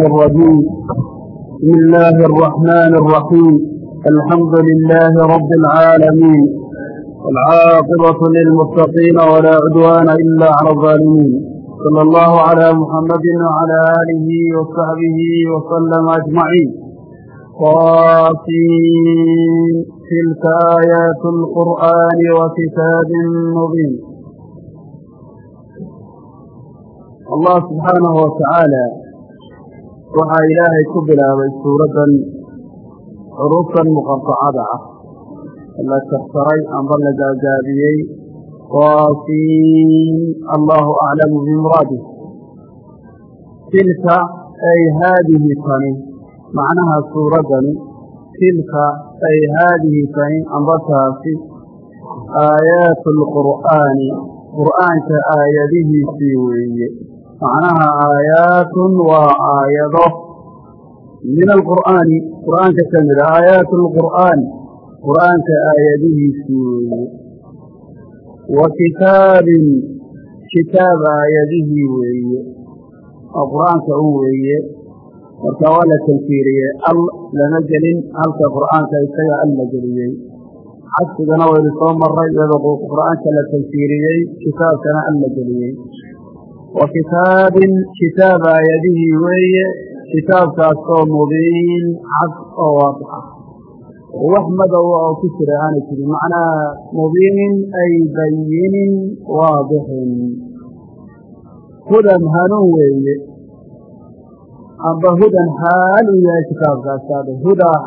الرجيم بسم الله الرحمن الرحيم الحمد لله رب العالمين والعاقبة للمتقين ولا عدوان إلا على الظالمين صلى الله على محمد وعلى آله وصحبه وسلم أجمعين قاسين تلك آيات القرآن وكتاب مبين الله سبحانه وتعالى waxaa ilaahay ku bilaabay suuraddan xuruuftan muqatacada ah. La karsaray amba la gaagaabiyey qaasiin allahu aclamu bimuraadih tilka ay haadihi tani macnaha suuraddani tilka ay haadihi tani amba taasi aayaatu alqur'aani qur'aanka aayadihiisii weeye macnaha aayaatun waa aayado. Min alqur'aani qur'aanka ka mida aayaatu alqur'aani qur'aanka aayadihiisii weeye. Wa kitaabin kitaab aayadihii weeye. Oo qur'aanka un weeye. Marka waa la tankiiriyey al lama gelin halka qur'aanka isaga al la geliyey. Cagsigana waynu soo maray iyadoo qur'aanka la tankiiriyey kitaabkana al la geliyey wa kitaabin kitaab aayadihii weeye kitaabkaasoo mubiin cad oo waadix ah wax madowa oo ku jira aanay jirin macnaha mubiinin ay bayinin waadixin hudan hanuun weeye amba hudan xaal uu yahay kitaabkaas aadhe hudaa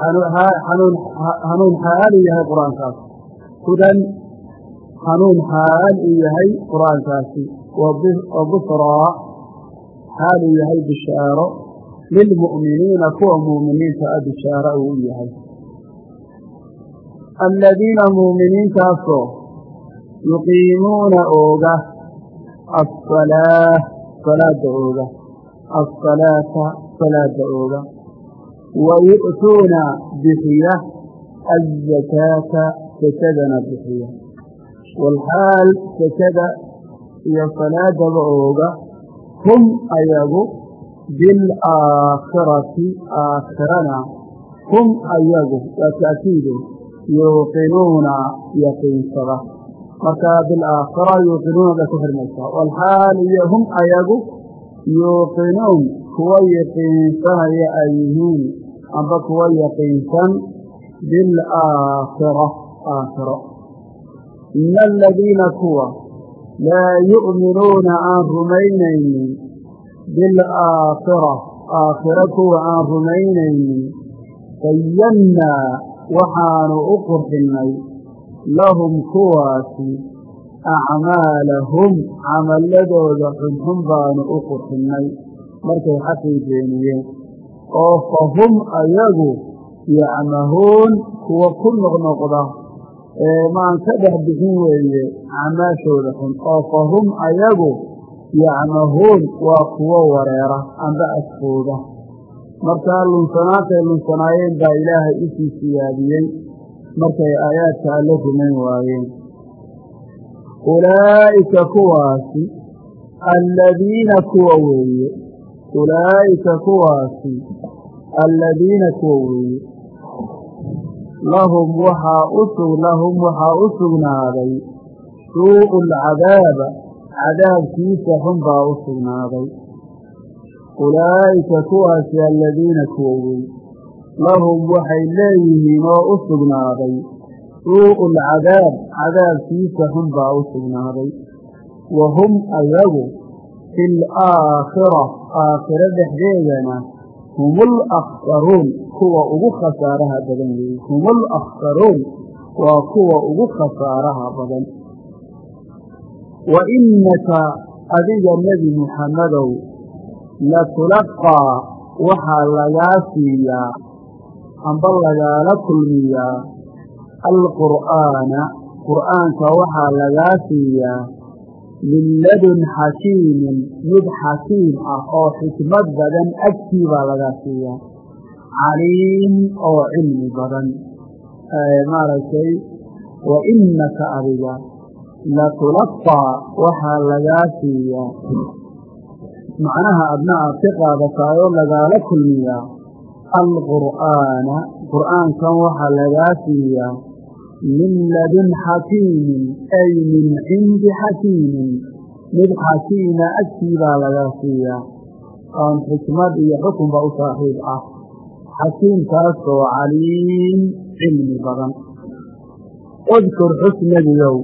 hanuun xaal uu yahay qur'aankaas hudan hanuun xaal uu yahay qur'aankaasi wa busraa xaal uu yahay bishaaro. Lilmu'miniina kuwa muuminiinta a bishaaro uu u yahay. Aladiina muuminiintaasoo yuqiimuuna ooga asalaa salaada ooga. Asalaata salaada ooga. Wa yu'tuuna bixiya azakaata sakadana bixiya. Walxaal sakada iyo salaadaba ooga hum ayagu bilaakhirati aakhirana hum ayagu waa ta'kiidu yuuqinuuna yaqiinsada. Markaa bilaakhira yuuqinuuna bay ku xirmaysaa walxaal iyo hum ayagu yuuqinuun kuwa yaqiinsanaya ay yihiin. Amba kuwa yaqiinsan bilaakhira aakhiro. Ina aladiina kuwa laa yu'minuuna aan rumaynaynin bilaakhira aakhiro kuwa aan rumaynaynin bayannaa waxaanu u qurxinnay lahum kuwaasi acmaalahum camalladooda xunxun baanu u qurxinnay markay xaqii beeniyeen oo fa hum ayagu yacmahuun kuwa ku noqnoqda maan ka dhex bixin weeye camaashooda xun oo fa hum ayagu yacmahuun waa kuwo wareera amba asfooda markaa lunsanaantay lunsanaayeen baa ilaahay u sii siyaadiyey markay aayaadka alle rumayn waayeen. Ulaa'ika kuwaasi alladiina kuwa weeye. Ulaa'ika kuwaasi alladiina kuwa weeye lahum waxaa u sugnaaday. Suu'u alcadaaba cadaabkiisa xun baa u sugnaaday. Ulaa'ika kuwaasi alladiina kuwa lahum waxay leeyihiin oo u sugnaaday. Suu'u alcadaab cadaabkiisa xun baa u sugnaaday. Wa hum ayagu fi alaakhira aakhiro dhexdeedana hum alakhsaruun kuwa ugu khasaaraha badan. Weeye hum alakhsaruun waa kuwa ugu khasaaraha badan. Wa innaka adiga nebi muxammadow latulaqaa waxaa lagaa siiyaa amba lagaala kulmiyaa alqur'aana. Qur'aanka waxaa lagaa siiyaa min ladun xakiimin mid xakiim ah oo xikmad badan agtii baa lagaa siiyaa caliim oo cilmi badan. Maaragtay wa innaka adiga latulaqaa waxaa lagaa siiyaa macnaha adna aad ka qaadataayoo lagaala kulmiyaa alqur'aana. Qur'aankan waxaa lagaa siiyaa min ladun xakiimin ay min cindi xakiimin mid xakiima agtiibaa lagaa siiyaa oon xikmad iyo xukunba u saaxiib ah xakiimkaasoo caliim cilmi badan udkur xusnabiyow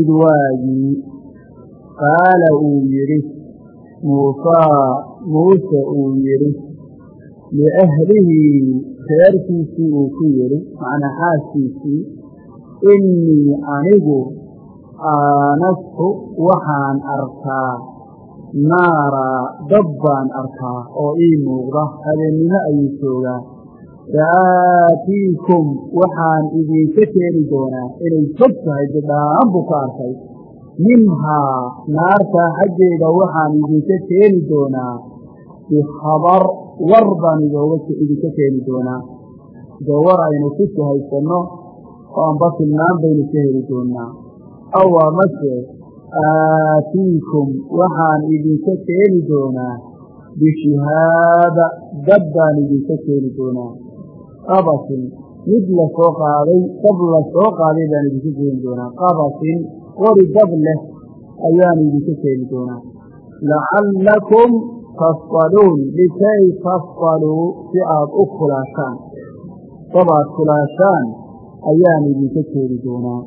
id waagii qaala uu yidhi muuse uu yidhi liahlihi reerkiisii uu ku yidhi macnaa xaaskiisii innii anigu aanastu waxaan arkaa naaraa dab baan arkaa oo ii muuqda habeennimo ayuu joogaa. Sa'aatiikum waxaan idinka keeni doonaa inay fog tahay bidhaan buu ka arkay. Minhaa naartaa xaggeeda waxaan idinka keeni doonaa. Bikhabar war baan idinka keeni doonaa. Dee war aynu ku sahaysanno oo amba tilmaan baynu ka heli doonaa. Aw amase aatiikum waxaan idinka keeni doonaa. Bishihaaba dab baan idinka keeni doonaa. Qabasin mid la soo qaaday dab la soo qaaday baan idinka keeni doonaa. Qabasin qori dab leh ayaan idinka keeni doonaa. Lacallakum tasfaluun likay tasfaluu si aad u kulaashaan dab aad kulaashaan ayaan idinka keeni doonaa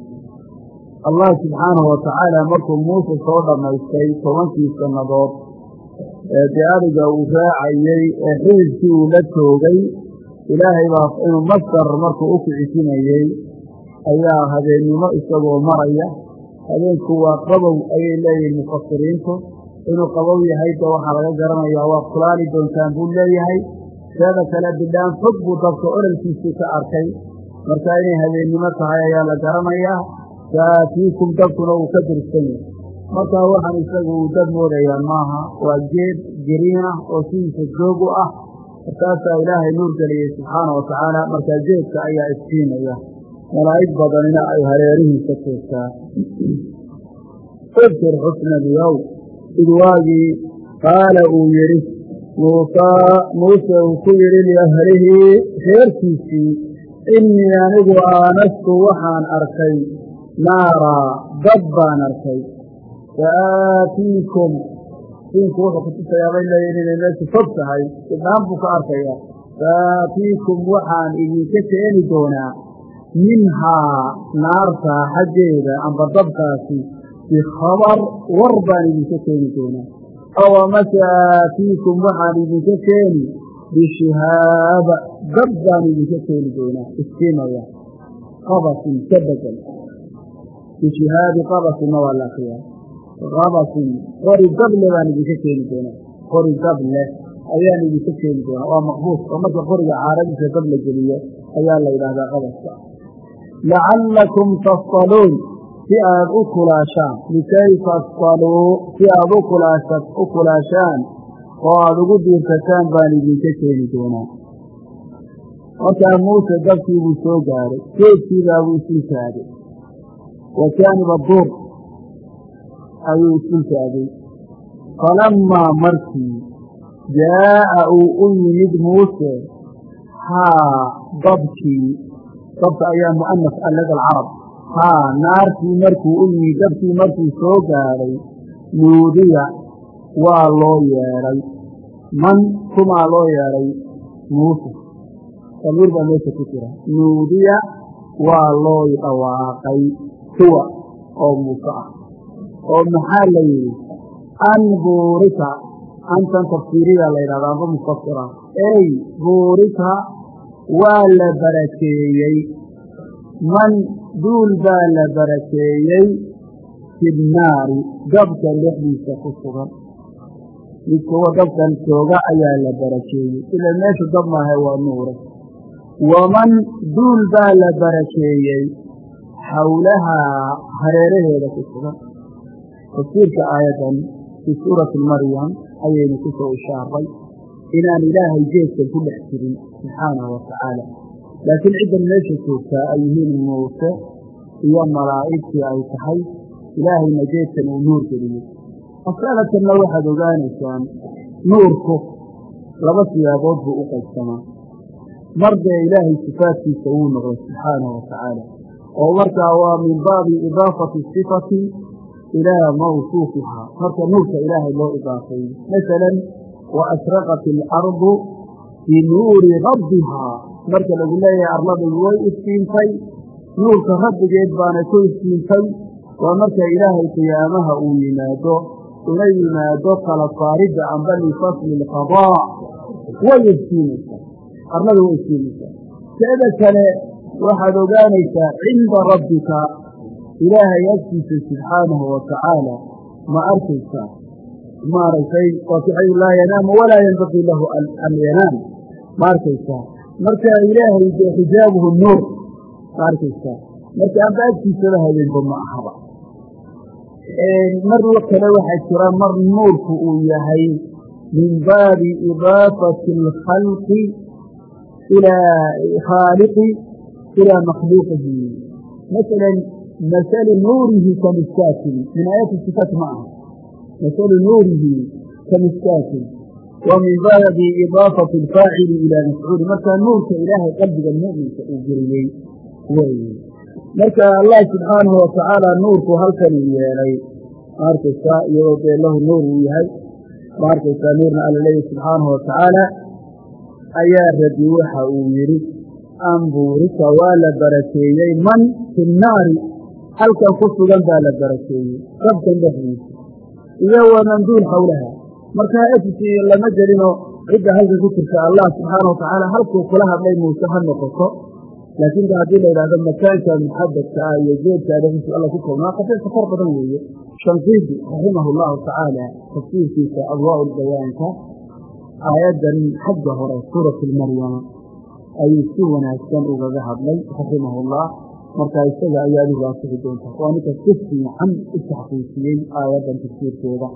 allah subxaanahu watacaala markuu muuse soo dhammaystay tobankii sannadood ee dee uu raacayey ee xididkii uu la toogay ilaahay baa inuu masar markuu u kicisinayey ayaa habeennimo isagoo maraya habeenku waa qabow ayay leeyihiin mufasiriintu inuu qabow yahay de waxaa laga garanayaa waa kulaali doontaan buu leeyahay. Seeda kale bidhaan fog buu dabka ololkiisii ka arkay. Marka inay habeennimo tahay ayaa la garanayaa saatiikum dabkuna uu ka dirsan yahay. Markaa waxaan isagu uu dab moodayaa maaha waa geed geriin ah oo sidiisa joog u ah. Markaasaa ilaahay nuur geliyey subxaana wa tacaala markaa geedka ayaa iftiinaya malaa'ig badanina ay hareerihiisa joogtaa udkur xusnabiyow id waagii qaala uu yidhi muusaa muuse uu ku yidhi liahlihi reerkiisii innii anigu aanastu waxaan arkay naaraa dab baan arkay sa'aatiikum diinku wuxuu kutusayaa bay leeyihiin inay meeshu fog tahay ibdhaan buu ka arkaya sa'aatiikum waxaan idinka keeni doonaa minhaa naartaa xaggeeda amba dabkaasi bikhabar war baan idinka keeni doonaa. Aw amase waxaan idinka keeni bishihaaba dab baan idinka keeni doonaa. Istiimaya qabasin ka bedel bishihaabi qabasinna waa la akriyaa. Qabasin qori dable baan idinka keeni doonaa. Qori dable ayaan idinka keeni doonaa. Waa maqbuus oo marka qoriga caaradiisa dab la geliyo ayaa la yidhaahdaa qabaska. Lacallakum tasfaluun si aad u kulaashaan likay tasfaluu si aad u kulaasha u kulaashaan oo aada ugu diirsataan baan idinka keeni doonaa. Markaa muuse dabkii buu soo gaaray geedkiibaa buu isul taagay wa jaaniba duur ayuu isul taagay falammaa markii jaa'a uu u yimid muuse haa dabkii dabka ayaa mu'anas allada alcarab haa naartii markuu u yimid dabkii markuu soo gaadhay nuudiya waa loo yeedhay man kumaa loo yeedhay muuse. Damiir baa meesha ku jira. Nuudiya waa loo dhawaaqay kuwa oo muuse ah. Oo maxaa la yidhi? An buurika antan tafsiiriya la yidhahda amba mufasira ey buurika waa la barakeeyey. Man duul baa la barakeeyey fi nnaari dabka dhexdiisa ku sugan. Mid kuwa dabkan jooga ayaa la barakeeyey. Ila meeshu dab maahe waa nuure. Waman duul baa la barakeeyey xawlahaa hareeraheeda ku sugan. Tafsiirka aayaddan fii suurati maryam ayaynu ku soo ishaaray. Inaan ilaahay geedkan ku dhex jirin subxaanahu wa tacaala laakiin ciddan meesha joogtaa ay yihiin muuse iyo malaa'igtii ay tahay ilaahayna geedkan uu nuur geliyey masalatanna waxaad ogaanaysaan nuurku laba siyaabood buu u qaybsamaa. Mar dee ilaahay sifaadkiisa wuu noqday subxaanahu watacaala oo markaa waa min baabi idaafati sifati ilaa mawsuufihaa. Marka nuurka ilaahay loo idaafeeyo masalan wa ashraqat alardu binuuri rabbihaa marka lagu leeyahay arladaygu way iftiintay nuurka rabbigeed baana ku iftiintay waa marka ilaahay qiyaamaha uu yimaado una yimaado kala saaridda amba lifasli alqadaa. Way iftiimaysaa arlada way iftiimaysaa teeda kale waxaad ogaanaysaa cinda rabbika ilaahay agtiisa subxaanahu watacaala ma arkaysaa? Maaragtay waasixayu laa yanaamu walaa yanbaqii lahu an yanaam ma arkaysaa marka ilaahay dee xijaabuhu nuur ma arkaysaa marka amba agtiisaba habeenba ma ahaba. Mar kale waxaa jira mar nuurku uu yahay min baabi idaafati alkhalqi ilaa khaaliqi ilaa makhluuqihi. Masalan masalu nuurihi kamiskaatin min aayaati sifaat ma aha. Masalu nuurihi kamiskaatin wa min baabi idaafati alfaacili ilaa mafcuuli marka nuurka ilaahay qalbiga mu'minka uu geliyey weye marka allah subxaanahu watacaala nuurku halkanuu yeelay ma arkaysaa iyadoo dee lahu nuur uu yahay ma arkaysaa nuurna alla leeyahy subxaanahu watacaala ayaa radi waxa uu yidhi ambuurika waa la barakeeyey man fi nnaari halkan ku sugan baa la barakeeyey rabkan dhexdiisa iyo wamanduul xawlaha marka efsi lama gelino cidda halkan ku jirta allah subxaana watacaala halkuu kula hadlay muuse ha noqoto. Laakiin haddii la yidhahdo makaanka muxadadka ah iyo geedkaa dhexdiisa alla ku koobnaa qasirka far badan weeye. Shanqiidi raximahu llahu tacaala tafsiirkiisa adwaa bayaanka aayaddan xagga hore suurati maryama ayuu si wanaagsan ugaga hadlay raximahu llah markaa isaga ayaa adigu asixi doonta. Waa ninka si fiican u taxqiijiyey aayaddan tafsiirkeeda.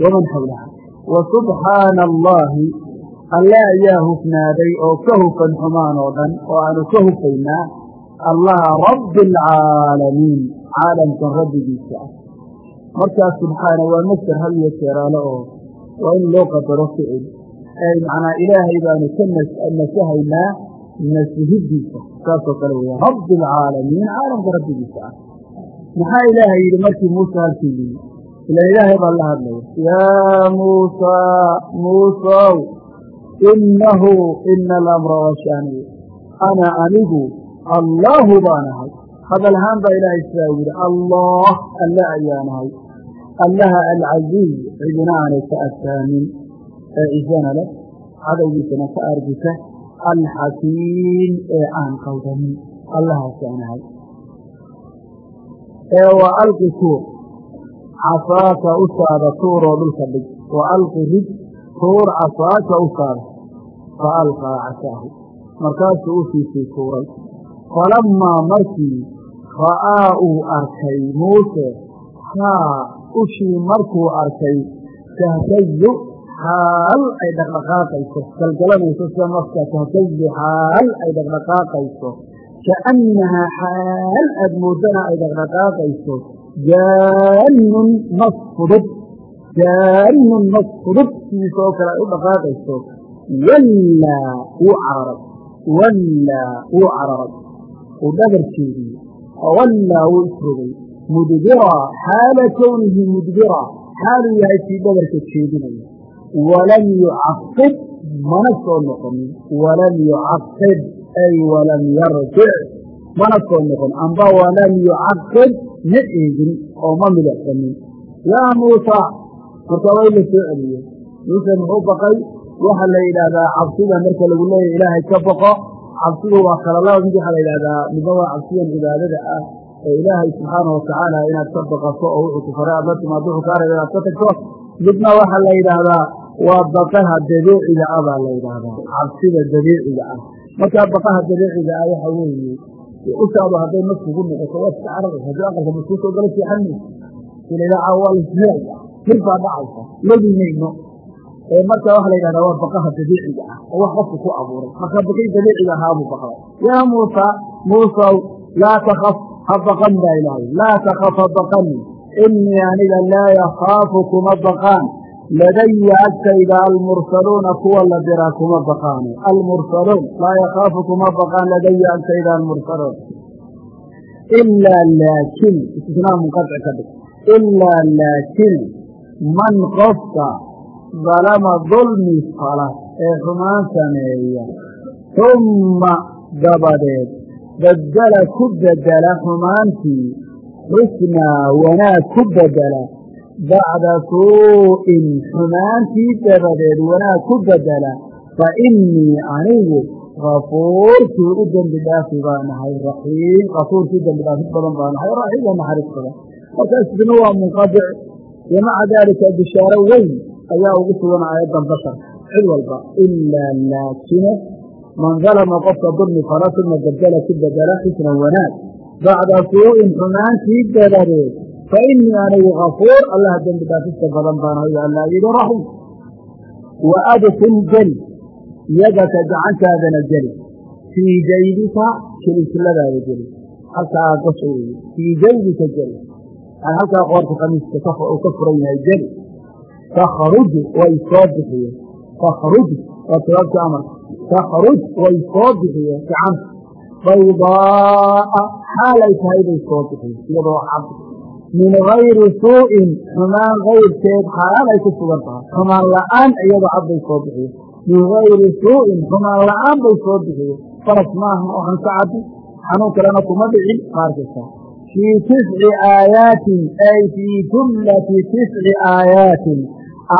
Waman xawlaha wa subxaana allaahi alle ayaa hufnaaday oo ka hufan xumaan oo dhan oo aanu ka hufaynaa allaha rabbi alcaalamiin caalamkan rabbigiisa. Ah markaas subxaana waa masder hal iyo jeeraale oo waa in loo qadaro ficil. Macnaa ilaahay baanu ka nasahaynaa nasihidiisa saasoo kale weya rabbi alcaalamiin caalamka rabbigiisa. Ah maxaa ilaahay yidhi markii muuse halkii yimi ilan ilaahay baa la hadlaya yaa muusaa muusow inahu ina alamra washaaniy ana anigu allaahu baan ahay hadal ahaan baa ilaahay sidaa u yidhi allah alle ayaanahay allaha alcaziiz cidina aanay ka adkaanin ee cisana leh cadowgiisana ka argisa alxakiim ee aan qaldamin allahaasanahay ee wa alqi casaaka usaada tuuroo dhulka dhig. Wa alqi rig tuur casaaka usaada fa alqaa casaahu. Markaasuu ushiisii tuuray. Falammaa markii ra'aa uu arkay muuse haa ushii markuu arkay tahtayu xaal ay dhaqdhaqaaqayso. Galgalanayso sida nafka tahtayu xaal ay dhaqdhaqaaqayso. Kaannahaa xaal aad moodana ay dhaqdhaqaaqayso jaannun mas fudud. Jaannun sidiisoo kale ay u dhaqaaqayso. Wallaa wuu cararay wallaa wuu cararay uu dhabar jeediyey wallaa wuu isrogay mudbira. Xaala kownihi mudbira. Xaaluu yahay kii dhabarka jeedinaya walam yucaqib. Mana soo noqonin. Walam yucaqib. Ay walam yarjic. Mana soo noqon. Amba walam yucaqib ma eegin oo ma milicsanin yaa muusa marka way la soo celiyey. Muuse muxuu baqay? Waxaa la yidhaahdaa cabsida marka lagu leeyahy ilaahay ka baqo cabsidu waa kala laba mid waxaa la yidhahdaa midna waa cabsiyan cibaadada ah ee ilaahay subxaana watacaala inaad ka baqato oo wuxuu ku faray aad la timaado wuxuu kaa rabay inaad ka tagto. Midna waxaa la yidhaahdaa waa baqaha dabiiciga ah baa la yidhaahdaa cabsida dabiiciga ah. Markaa baqaha dabiiciga ah waxa weeye ushaadu hadday nafkugu noqoto waa iska cararaysa haddii aqalka maskuu soo gala fiixan mayso ilaa waa lasmiraya hir baa dhacaysa lagi mayno marka waxa la yidhahdaa waa baqaha dabiiciga ah oo wax qofku ku abuuray. Marka baqii dabiiciga ahaabuu baqday. Yaa muusa muusaw laa takaf ha baqan baa ilaahay. Laa aniga laa baqaan ladaya agtayda almursaluuna kuwa la diraa kuma baqaano almursaluun laa yakhaafu kuma baqaan ladaya agtayda almursaluun ilaa laakin istisnaa munqaطci ka dhig ilaa laakin man qofka dalama dulmi fala ee xumaan sameeya humma dabadeed bedela ku bedela xumaantii xusnaa wanaag ku bedela bacda suu'in xumaantii dabadeed wanaag ku bedela fa innii anigu kafuurkii u dembi dhaafi baa nahay raxiim kafuurkii dembi dhaafid badan baa nahay raxiim oo naxariis badan marka isdina waa munqadic iyo maca daalika bishaaro weyn ayaa ugu sugan aayaddan basharka cid walba ilaa laakine man dalama qofka dulmi fala uma bedela ku bedela xusnan wanaag bacda suu'in xumaantii dabadeed innii anigu kafuur allaha dembi dhaafista badan baanahay allaa yidhi raxiim wa adkil geli yadaka gacantaadana geli fii jaybika kilisladaada geli halkaa gasha weeye fii jaybika geli yani halkaa qoorta khamiiska uu ka furan yahay geli takhruj way soo bixiye takhruj waa jawaabtii amarka takhruj way soo bixiye gacanta baydaa'a xaalay tahay bay soo bixiye iyadoo min gayri suu'in xumaan kayrkeed xaal ay ku sugan tahay. Xumaan la'aan iyadoo cad bay soo bixiye min gayri suu'in xumaan la'aan bay soo bixiye faras maaha waxan ka caddi xanuun kalena kuma dhicin qaarkasta fii tisci aayaatin ay fii jumlati tisci aayaatin.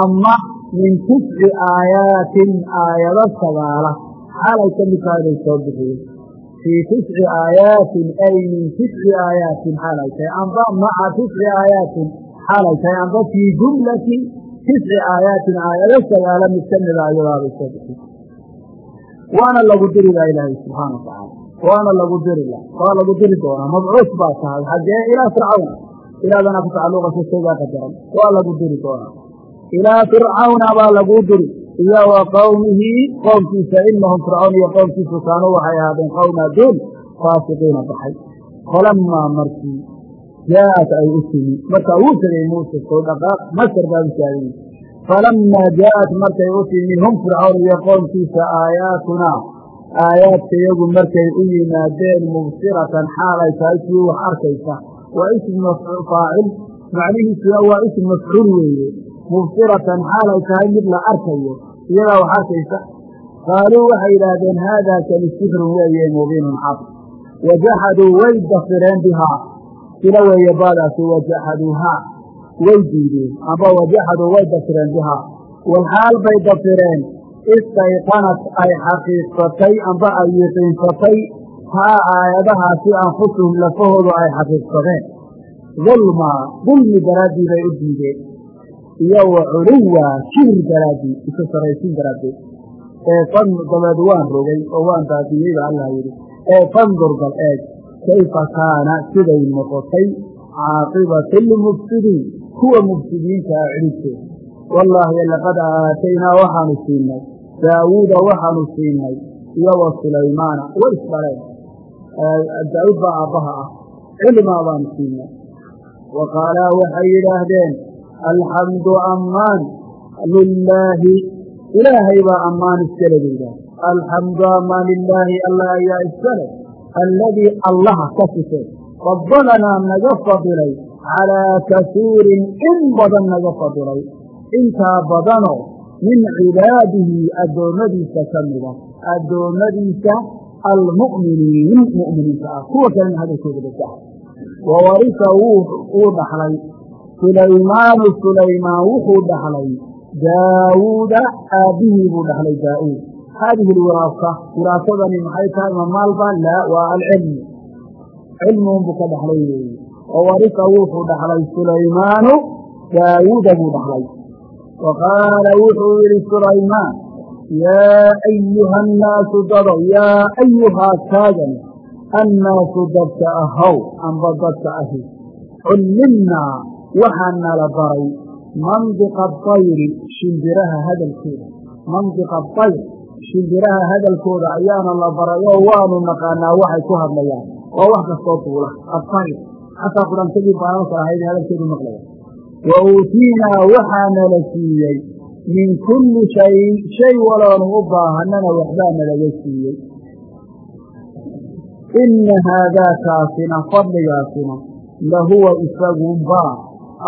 Ama min tisci aayaatin aayado sagaala xaalay ka mid tahay bay soo bixiye fii tisci aayaatin ay min tisci aayaatin xaalay tahay amba maca tisci aayaatin xaalay tahay amba fii jumlati tisci aayaatin aayado sagaala mid ka mida ayadaabay soo bixiye waana lagu diri laa ilaahay subxaana wa tacaala waana lagu diri la waa lagu diri doonaa mabcuus baa tahay xaggee ilaa fircawna ilaadana ku tacalluqaysa shaygaa qadaran waa lagu diri doonaa ilaa fircawna baa laguu diri iyo wa qowmihi qoomkiisa inahum fircawn iyo qoomkiisu kaanuu waxay ahaadeen qowma duun faasiqiina baxay. Falamaa markii jaaءat ay u timi markaa wuu tegay muuse soo dhaqaaq masar baa u falamaa jaaءat markay u timi hum fircawn iyo qoomkiisa aayaatunaa aayaadkayagu markay u yimaadeen mubsiratan xaalay tahay kii wax arkaysa. Waa ismu faacil macnihiisuna waa ism mafcuul weeye. Mubsiratan xaalay tahay mid la arkayo iyadaa wax arkaysa qaaluu waxay yidhaahdeen haadaa kani sixrun weeye mubiinun cad wajaxaduu way dafireen bihaa. Sila weeye baadaasi wajaxaduuhaa way diideen amba wajaxaduu way dafireen bihaa. Walxaal bay dafireen. Istayqanat ay xaqiiqsatay amba ay yiqiinsatay haa aayadahaasi anfusuhum lafahoodu ay xaqiiqsadeen. Dulmaa dulmi daraaddii bay u diideen iyo wa culuwa kibir daraaddii isu saraysiin daraaddeed ee fan dabeed waan rogay oo waan baabiyey ba allah yidhi. Ee fandur bal eeg kayfa kaana siday noqotay caaqibatu lmufsidiin kuwa mufsidiinta ah cidhibtooda wallaahi laqad aataynaa waxaanu siinay daawuuda waxaanu siinay iyo wa sulaymaana way isdhaleen daawuud baa aabbaha ah cilmaa baanu siinay. Wa qaalaa waxay yidhaahdeen alxamdu ammaan lilaahi ilaahay baa ammaan iskale bay yidhaahde alxamdu ammaan lilaahi allah ayaa iskale alladii allaha ka sifee fadalanaa naga fadilay calaa kasiirin in badan naga fadilay intaa badanoo min cibaadihi addoommadiisa ka mida addoommadiisa almu'miniin mu'miniinta ah kuwa kalena hadalkooda basaha wa warisa wuu dhaxlay sulaymaanu sulaymaan wuxuu dhaxlay daawuuda aabbihii buu dhaxlay daa'uud haadihi lwiraasa wiraasadani maxay tahay ma maalba? Laa waa alcilmu cilmigun buu ka dhaxlay. Weeye wa warisa wuxuu dhaxlay sulaymaanu daawuuda buu dhaxlay. Wa qaala wuxuu yidhi sulaymaan yaa ayuha annaasu dado yaa ayuhaa kaagani annaasu dadka ahow amba dadka ahi cullimnaa waxaa nala baray mandiqa dayri shimbiraha hadalkooda. Mandiqa dayr shimbiraha hadalkooda ayaana la baray oo waanu naqaanaa waxay ku hadlayaan. Waa wax kastoo duula adayr xataa quraantadii baalalka ahayd hadalkeedu maqlaya wa uutiinaa waxaa nala siiyey min kulli shayin shay waloonu u baahanana waxbaa nalaga siiyey. Ina haadaakaasina fadligaasina lahuwa isagunbaa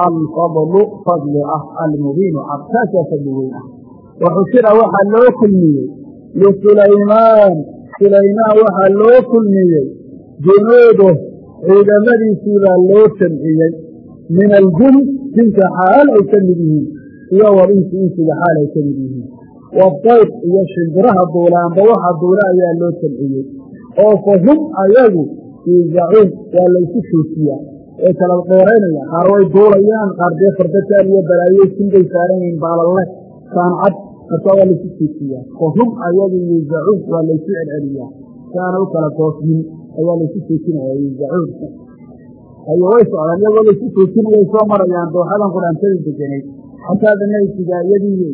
alfadlu fadli ah almubiinu cad kaasaa fadli weyn ah waxushira waxaa loo kulmiyey lisulaymaan sulaymaan waxaa loo kulmiyey junuuduh ciidamadiisii baa loo jamciyey min aljun jinka xaal ay ka mid yihiin iyo walinsi insiga xaal ay ka mid yihiin wadayr iyo shimbiraha duulaanba waxa duula ayaa loo jamciyey oo fa hum ayagu yuuzacuun waa laysu shoojiyaa way kala dheeraynayaan qaar way duulayaan qaar dee fardataan iyo balaayo sinbay saaran yihiin baalalle saancad marka waa laysu shoojiyaa fa hum ayagu yuuzacuun waa laysu celceliyaa saana u kala toosmin ayaa laysu shoojinaya yuuzacuun ayo way socdaan iyagoo laysu shoojinayay soo marayaan dooxadan quraantada deganayd xataa danaysigaayadii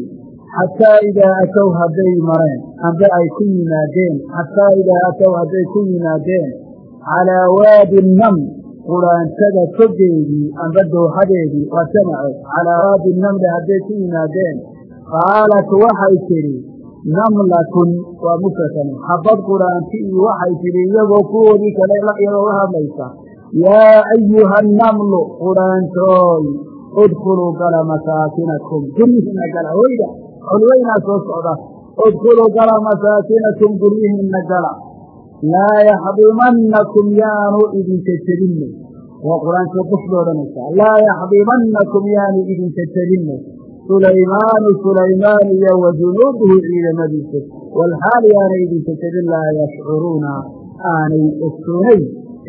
xataa idaa atow hadday mareen amba ay ku yimaadeen xataa idaa atow hadday ku yimaadeen calaa waadi nam quraantada kogeedii amba dooxadeedii waa jamace calaa waadi namle hadday ku yimaadeen. Qaalat waxay tidhi namlatun waa mufratan. Xabad quraanti iyo waxay tidhi iyagoo kuwoodii kale iyagoo la hadlaysa. Yaa ayuha namlu quraantooy udkuluu gala masaakinakum. Guryihiinna gala hoyda colweynaa soo socda. Udkuluu gala masaakinakum guryihiinna gala laa yaxdimannakum yaanu idinka jebinne waa qur'aankii qufba odhanaysaa laa yaxdimannakum yaanu idinka jebinne sulaymaanu sulaymaan iyo wa junuuduhu ciidamadiisa walxaal yaanay idinka jebin laa yashcuruuna aanay ogsoonayn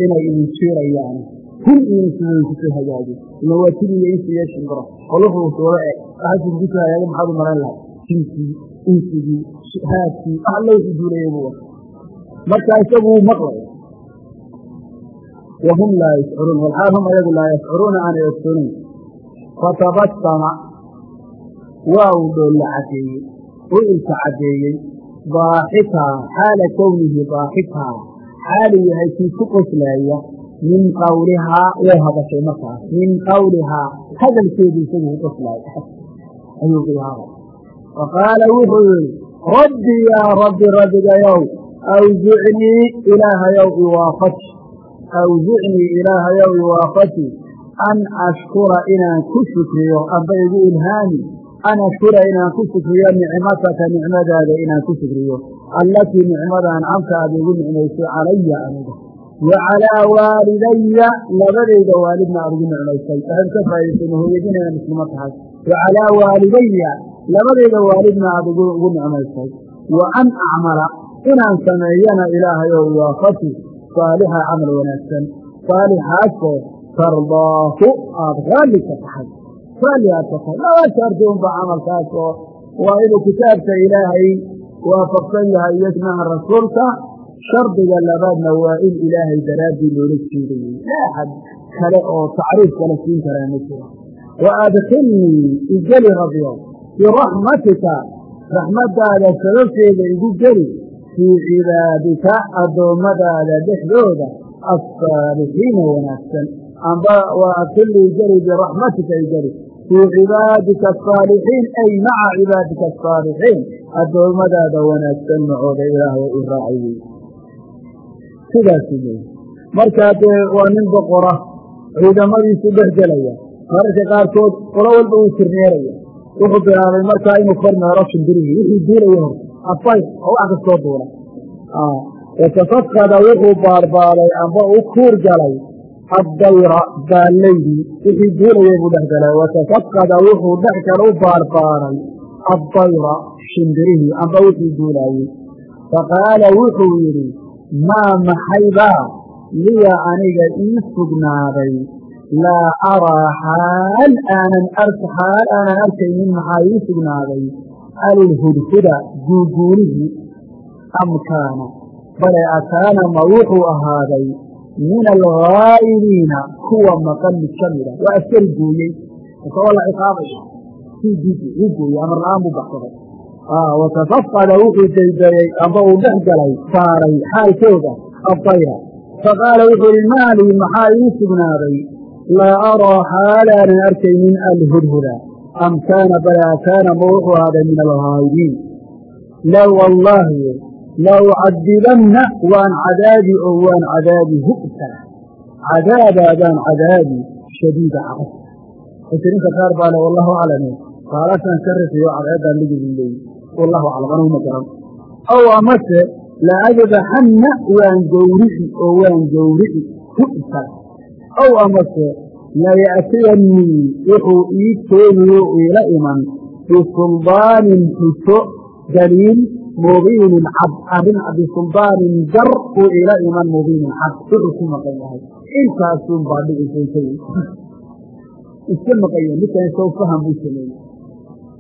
inay idin jiirayaan kun iyosuudan ku soo hagaagin ila waa tin iyo insi iyo shimbiro qoluhuu suuro eg waxaasuu ku soo hagaaga maxaad u maran lahay jinkii insigii haadkii marka isagu wuu maqlaya wa hum laa yashcuruun walxaal hum ayagu laa yashcuruuna aanay ogsoonayn fatabasama waa uu dhoolla cadeeyey. U ilka cadeeyey. Daaxikaa xaala kownihi daaxikaa xaalu yahay kii ku qoslaaya. Min qawlihaa. Way hadashay markaas min qawlihaa. Hadalkeedu isagu ku qoslaaya ayuu bilaabay. Wa qaala wuxuu yihi rabbi yaa rabbi rabbigayow awzicnii ilaahayow iwaafati awzicnii ilaahayow iwaafati an ashkura inaan ku shukriyo amba igu ilhaami an ashkura inaan ku shukriyo nicmataka nicmadaada inaan ku shukriyo allatii nicmada ancamta aad igu nicmaysay calaya aniga wa calaa waalidaya labadayda waalidna aad igu nicmaysay waxaynu ka faa'idaysayna hooyadina inay muslimo tahay wa calaa waalidaya labadayda waalidna aad igu nicmaysay wa an acmala inaan sameeyana ilaahay oo iwaafati saalixa camal wanaagsan. Saalixaasoo tardaahu aada raalli ka tahay. Raalli aad ka tahay. Laba shardi unba camalkaas oo waa inuu kitaabka ilaahay waafaqsan yahay iyo sunaha rasuulka. Shardiga labaadna waa in ilaahay daraaddii loola jeedayey la axad kale oo tacriif kala siin karaa ma jiro. Wa adkhilnii igeli rabbiyow biraxmatika raxmadaada sababteeda igu geli fii cibaadika addoommadaada dhexdooda alsaalixiina wanaagsan. Amba wa adkhilnii igeli biraxmatika igeli fii cibaadika asaalixiin ay maca cibaadika asaalixiin addoommadaada wanaagsan macooda ilaahay wey sidaasuu leeyi markaa dee waa nin boqora ciidamadiisu dhex gelaya mararka qaarkood qolo walba wuu tirneeraya wuxuu bilaabay markaa inuu kormeero shimbirihii wixii afay oo wax kastoo duula. Watafaqada wuxuu baarbaaday amba u kuur galay addayra baallaydii wixii duulayay buu dhex galay. Watafaqada wuxuu dhex gala u baarbaaray addayra shimbirihii amba wixii duulaayey faqaala wuxuu yidhi maa maxaybaa liya aniga ii sugnaaday. Laa araa xaal aanan xaal aanan arkaynin maxaa ii sugnaaday alhudhuda guuguulihii am kaana bale akaana ma wuxuu ahaaday min alghaa'ibiina kuwa maqan mid ka mida waa askari gooyey isagoo la ciqaabaya. Wuu gooyey amar la'aan buu baxsaday. Watafaqada wuxuu daydeeyey amba uu dhex galay saaray xaalkooda addayra faqaala wuxuu ihi maalii maxaa ii sugnaaday? Laa araa xaalaanan arkaynin alhudhuda am kaana balaa kaana ma wuxuu ahaaday min alghaayibiin la wallaahi la ucadibanna waan cadaabi oo waan cadaabi hu'ta cadaabaadaan cadaabi shadiida adag mufasiriinta qaar baa le wallahu aclame baalashaan ka rixiyo cadceeddaan ligidin leeyi wallahu aclam anuguma garan ow amase la adbaxanna waan gowrici oo waan gowrici hu'ta ow amase laya'tiyannii wuxuu ii keeniyo iila iman bisuldaanin xujo daliil mubiinin cad arrin bisuldaanin jar uu iila iman mubiinin cad wuxuu ku maqan yahay intaasuun baa dhicisaysa iska maqanya midkan faham buu sameeyey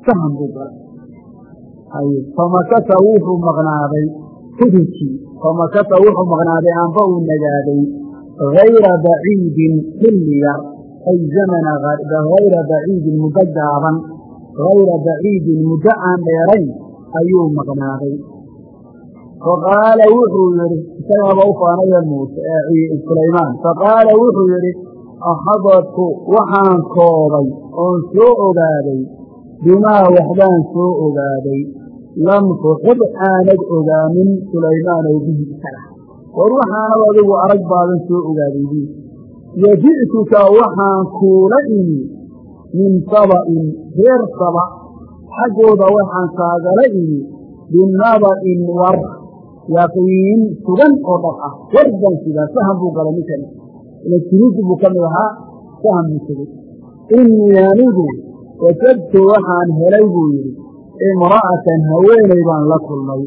faham buu galay famakasa wuxuu maqnaaday hudurkii famakasa wuxuu maqnaaday amba uu nagaaday hayra baciidin xilli yar ay zamana hayra baciidin muddo gaaban hayra baciidin muddo aan dheerayn ayuu maqnaaday faqaala wuxuu yidhi isagaaba u faanaya muuse sulaymaan faqaala wuxuu yidhi akhadadtu waxaan koobay oon soo ogaaday bimaa waxbaan soo ogaaday lam tuxib aanad ogaanin sulaymaanow bihi isaga war waxaanad adigu arag baadan soo ogaaday yaji'tuka waxaan kuula imi min saba'in reer saba. Xaggooda waxaan kaagala imi binaba'in war yaqiin sugan oo dhab ah. War baan sidaa sahan buu galay ninkan ilajiriidi buu ka mid ahaa sahan buu tegey innii anigu wajadtu waxaan helay buu yidhi imra'atan haweenay baan la kulmay.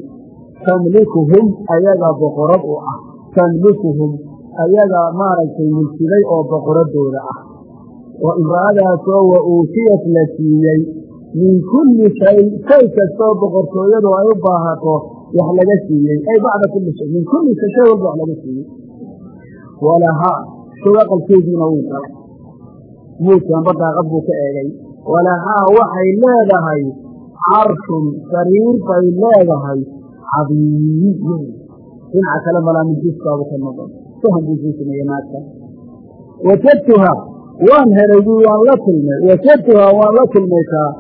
Tamlikuhum ayaga boqorad u ah. Tamlikuhum ayaga maaragtay mulkiday oo boqoradooda ah. Wa imra'adaasoo wa uutiyat la siiyey. Min kulli shay shay kastoo boqortooyadu ay u baahato wax laga siiyey. Ay bacda kulli shay min kulli shay shay walba wax laga siiyey. Walahaa shugaqalkeediina wuu galay muusanba daaqad buu ka eegay. Walahaa waxay leedahay carshun sariir bay leedahay. Cadiim dhinaca kale malaa ka noqon sahan buu naagta wajadtuhaa waan helay buu waan la kulmay. Wajadtuhaa waan la kulmaysaa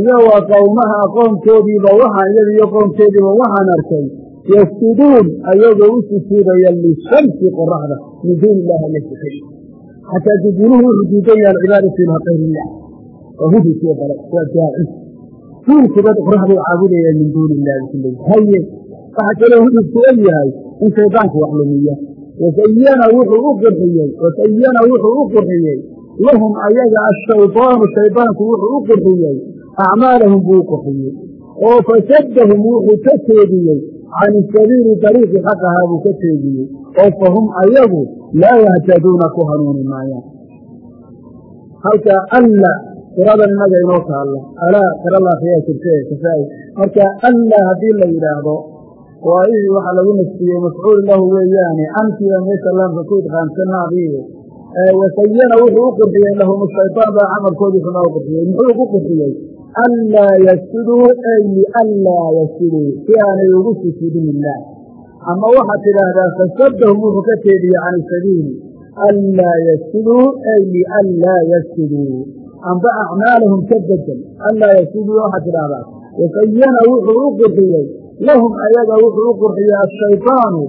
iyo wa qowmaha qoomkoodiiba waxaan iyada iyo qoomkeediiba waxaan arkay yasjuduun ayagoo u sujuudaya lishamsi qoraxda min duuni illahi alla sukay xataa juduunuhu wuxuu diidan yahan cibaadatu ilaha kayr waa hudisiyo bale waa daaci duulkuba qoraxduu caabudaya min duuni illahi ku leey haye waxaa kaloo hudisku og yahay in shaydaanku wax lumiya wasayana wuxuu u qurxiyey wasayana wuxuu u qurxiyey lahum ayaga ashaydaanu shaydaanku wuxuu u qurxiyey acmaalahum buu u qurxiyey oo fasaddahum wuxuu ka teediyey can sabiili dariiqi xaqahaa buu ka teediyey oo fahum ayagu laa yahtaduuna ku hanuuni maayaan halka alla qiradan innaga inoo taalla alaa qira laakriyaa jirte kasaa marka alla haddii la yidhaahdo waa i waxaa lagu nasbiyey mafcuul lahu weeyaane antiba meesha laamka ku idqaamsanaadiiyo wasayana wuxuu u qurxiyey lahum shaytaan baa camalkoodii xumaa u qurxiyey. Muxuu ku qurxiyey? Anlaa yasjuduu ay lianlaa yasjuduu si aanay ugu sujuudin illaah ama waxaad tidhaahdaa fasadahum wuxuu ka teediyey can sabiili anlaa yasjuduu ay lianlaa yasjuduu amba acmaalahum ka bedel. Anlaa yasjuduu waxaad tidhaahdaa. Wasayana wuxuu u qurxiyey lahum ayaga wuxuu u qurxiyey ashayطaanu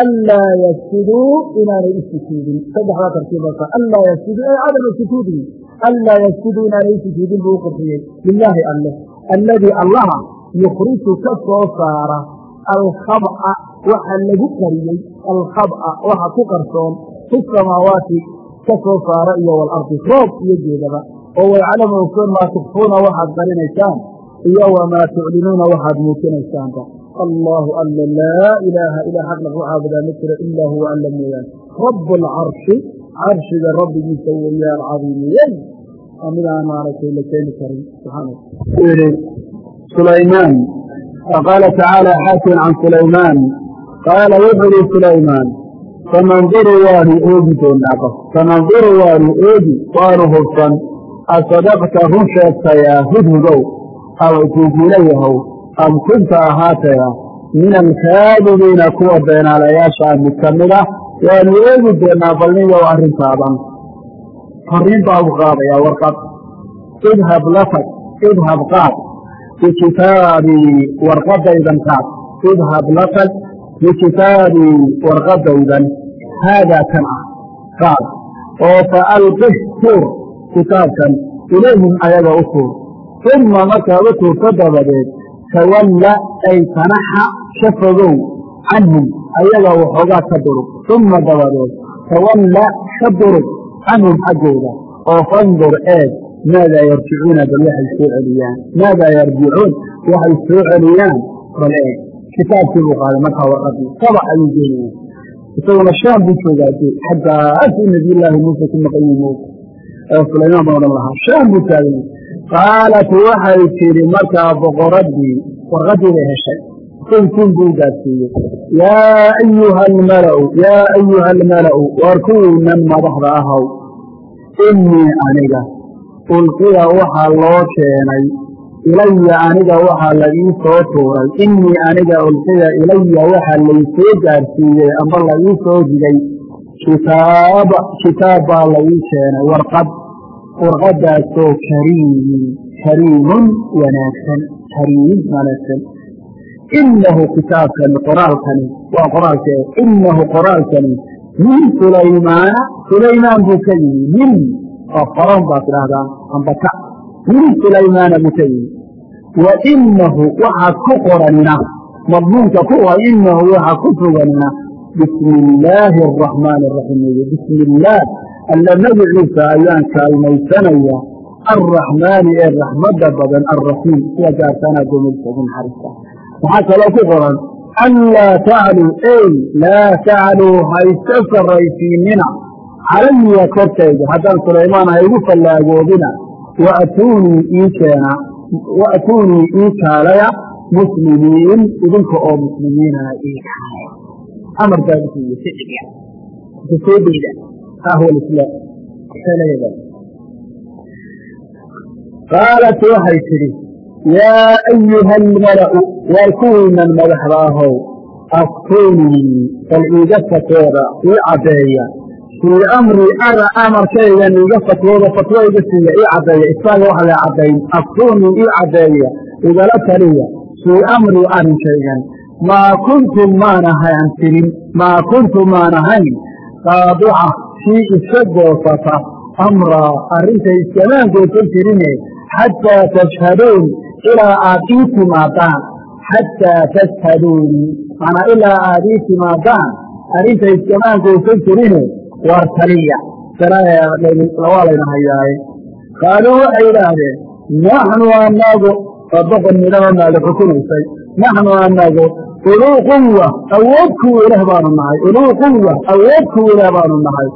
anlaa yasjuduu inaanay u sujuudin. Saddexdaa tartiibasa anlaa yasjuduu ay cadama sujuudihim anlaa yasjuduu inaanay u sujuudin buu u qurxiyey. Lilaahi alleh alladii allaha yukhriju ka soo saara alkhab'a waxa lagu qariyey alkhab'a waxa ku qarsoon fi samaawaati ka soo saara iyo waalardi roob iyo geedaba. Oo wayaclamu ogsoon maa tukfuuna waxaad qarinaysaan iyo wamaa tuclinuuna waxaad muujinaysaanba allaahu alla laa ilaaha ilaa xaq lagu caabudaa ma jiro ilaa huwa alla mooyaan rabu alcarshi carshiga rabbigiisa weeye alcadiimi wey waa mid aan maaragtay la keeni karin. Sulaymaan. Faqaala tacaala xaakin can sulaymaan. Qaala wuxuu yihi sulaymaan fananduru waanu oogi doonaa qof? Fananduru waanu oogi waanu hubsan. Asadaqta run sheegtayaa hudhugow aw jinjiila yahow am kunta ahaataya min alkaadibiina kuwa beenaalayaasha mid ka mid ah waanu eegi doonaa balniyow arrintaadan fariin baa u qaadayaa warqad. Idhab lafag idhab qaad. Bikitaabii warqadaydan qaad. Idhab lafag bikitaabii warqadaydan haadaa kan ah qaad. Oo fa alqih tuur kitaabkan. Ilayhim ayaga u tuur. Uma markaad u tuurto dabadeed tawalla ay tanaxa ka fogow canhum ayaga waxoogaa ka durug uma dabadeed tawalla ka durug canhum xaggooda oo fandur eeg maadaa yarjicuuna bal waxay soo celiyaan maadaa yarjicuun waxay soo celiyaan bal eeg kitaabkii buu qaaday markaa warqadii saba ayuu geenaya isaguna shaam buu joogaade xaggaas u nabiyullaahi muuse ku maqan yihi ee sulaymaan baan odhan lahaa. Shaam buu taagay qaalat waxay tidhi markaa boqoraddii warqaddii bay heshay. Kuntum buu gaadsiiyey yaa ayuha almala'u yaa ayuha almala'u war kuwiinan madaxda ahaw innii aniga ulqiya waxaa loo keenay. Ilaya aniga waxaa laii soo tuuray. Innii aniga ulqiya ilaya waxaa laysoo gaadhsiiyey amba laii soo digay kitaaba kitaab baa laii keenay warqad. Warqadaasoo kariimin kariimun wanaagsan kariim wanaagsan. Inahu kitaabkani qoraalkani waa qoraalkee inahu qoraalkani min sulaymaana sulaymaan buu ka yimi min. Oo qoron baad tidhaahdaa ambaka min sulaymaana buu ka yimi. Wa inahu waxaa ku qoranina madmuunka kuwa inahu waxaa ku suganina bismi illaahi araxmaani araxiim weye bismi illaah alla magiciisa ayaan kaalmaysanaya alraxmaani ee raxmadda badan alraxiim sida gaartaana gomaysa ugu naxariista waxaa kaloo ku qoran anlaa tacluu ey laa tacluu hayska sarraysiinina calaya korkayga. Haddaan sulaymaan ha igu fallaagoodina waatuunii ii keena waatuunii ii kaalaya muslimiin idinka oo muslimiinana ii kaalaya amar baa usiiye ficilya soo dheyda ha huwa alislaam xeelaheeda qaalat waxay tidhi yaa ayuha almala'u waar kuwiinan madaxda ahow aftuunii bal iiga fatwooda ii caddeeya fii amri ara amarkaygan iiga fatwooda fatwo iga siiya ii caddeeya isaaga waxa la caddayn aftuunii ii caddeeya igala taliya fii amri arrinkaygan maa kuntu maan ahaan tirin maa kuntu maan ahayn qaadica kii iska goosata amraa arrintay iskamaan goosan jirine xataa tashhaduun ilaa aad ii timaadaan xataa tashhaduunii manaa ilaa aad ii timaadaan arrinta iskamaan goosan jirine waar taliya waa layna hayaaye qaaluu waxay idhaahdeen naxnu anagu oo boqon midhaba maali xukumaysay naxnu anagu uluu quwa awood kuwa ilaah baanu nahay. Uluu quwa awood kuwa ilaah baanu nahay.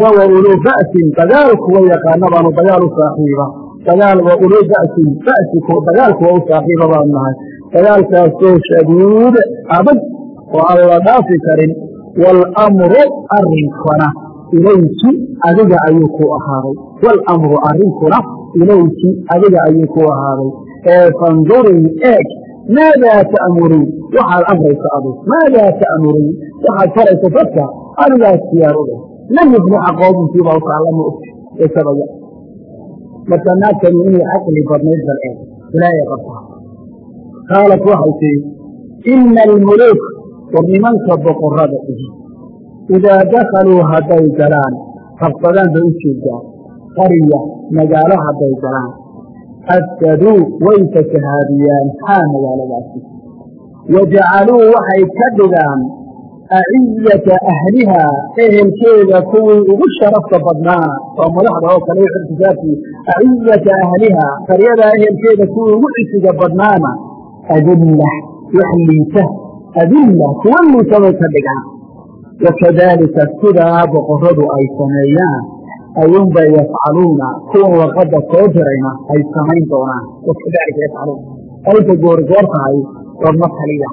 Wawa uluu ba'sin dagaal kuwa yaqaana baanu dagaal u saaxiiba. Dagaal wa uluu ba'sin ba'si dagaal kuwa u saaxiiba baanu nahay. Dagaalkaasoo shadiid adag oo aan la dhaafi karin waalamru arrinkuna ilayki adiga ayuu ku ahaaday. Waalamru arrinkuna ilayki adiga ayuu ku ahaaday. Ee fandurii eeg maadaa ta'murii waxaad amraysa adug maadaa ta'murii waxaad faraysa dadka adigaas siyaar u leh lam yuflixa qowmunkiiba u taalla ma ogti ee sabaya marka naagtani inay caqli badnayd bal eeg ilaahay qabtaa qaalat waxay tihi ina almuluuk war nimanka boqorada ihi idaa dakaluu hadday galaan qabsadaan bay u jeedaa qarya magaalo hadday galaan afsaduu way fasahaadiyaan haa magaaladaasi wajacaluu waxay ka dhigaan acizata ahlihaa ehelkeeda kuwii ugu sharafta badnaana waa madaxda oo kale ixtisaabkii acizata ahlihaa qaryadaa ehelkeeda kuwii ugu cisiga badnaana adilla wax liita adilla kuwa liita bay ka dhigaan wakadaalika sidaa boqoradu ay sameeyaan ayuunbay yafcaluuna kuwan warqadda soo dirayna ay samayn doonaan. Wakadaalika yafcaluun. Ayta goorgoor tahay wadma taliya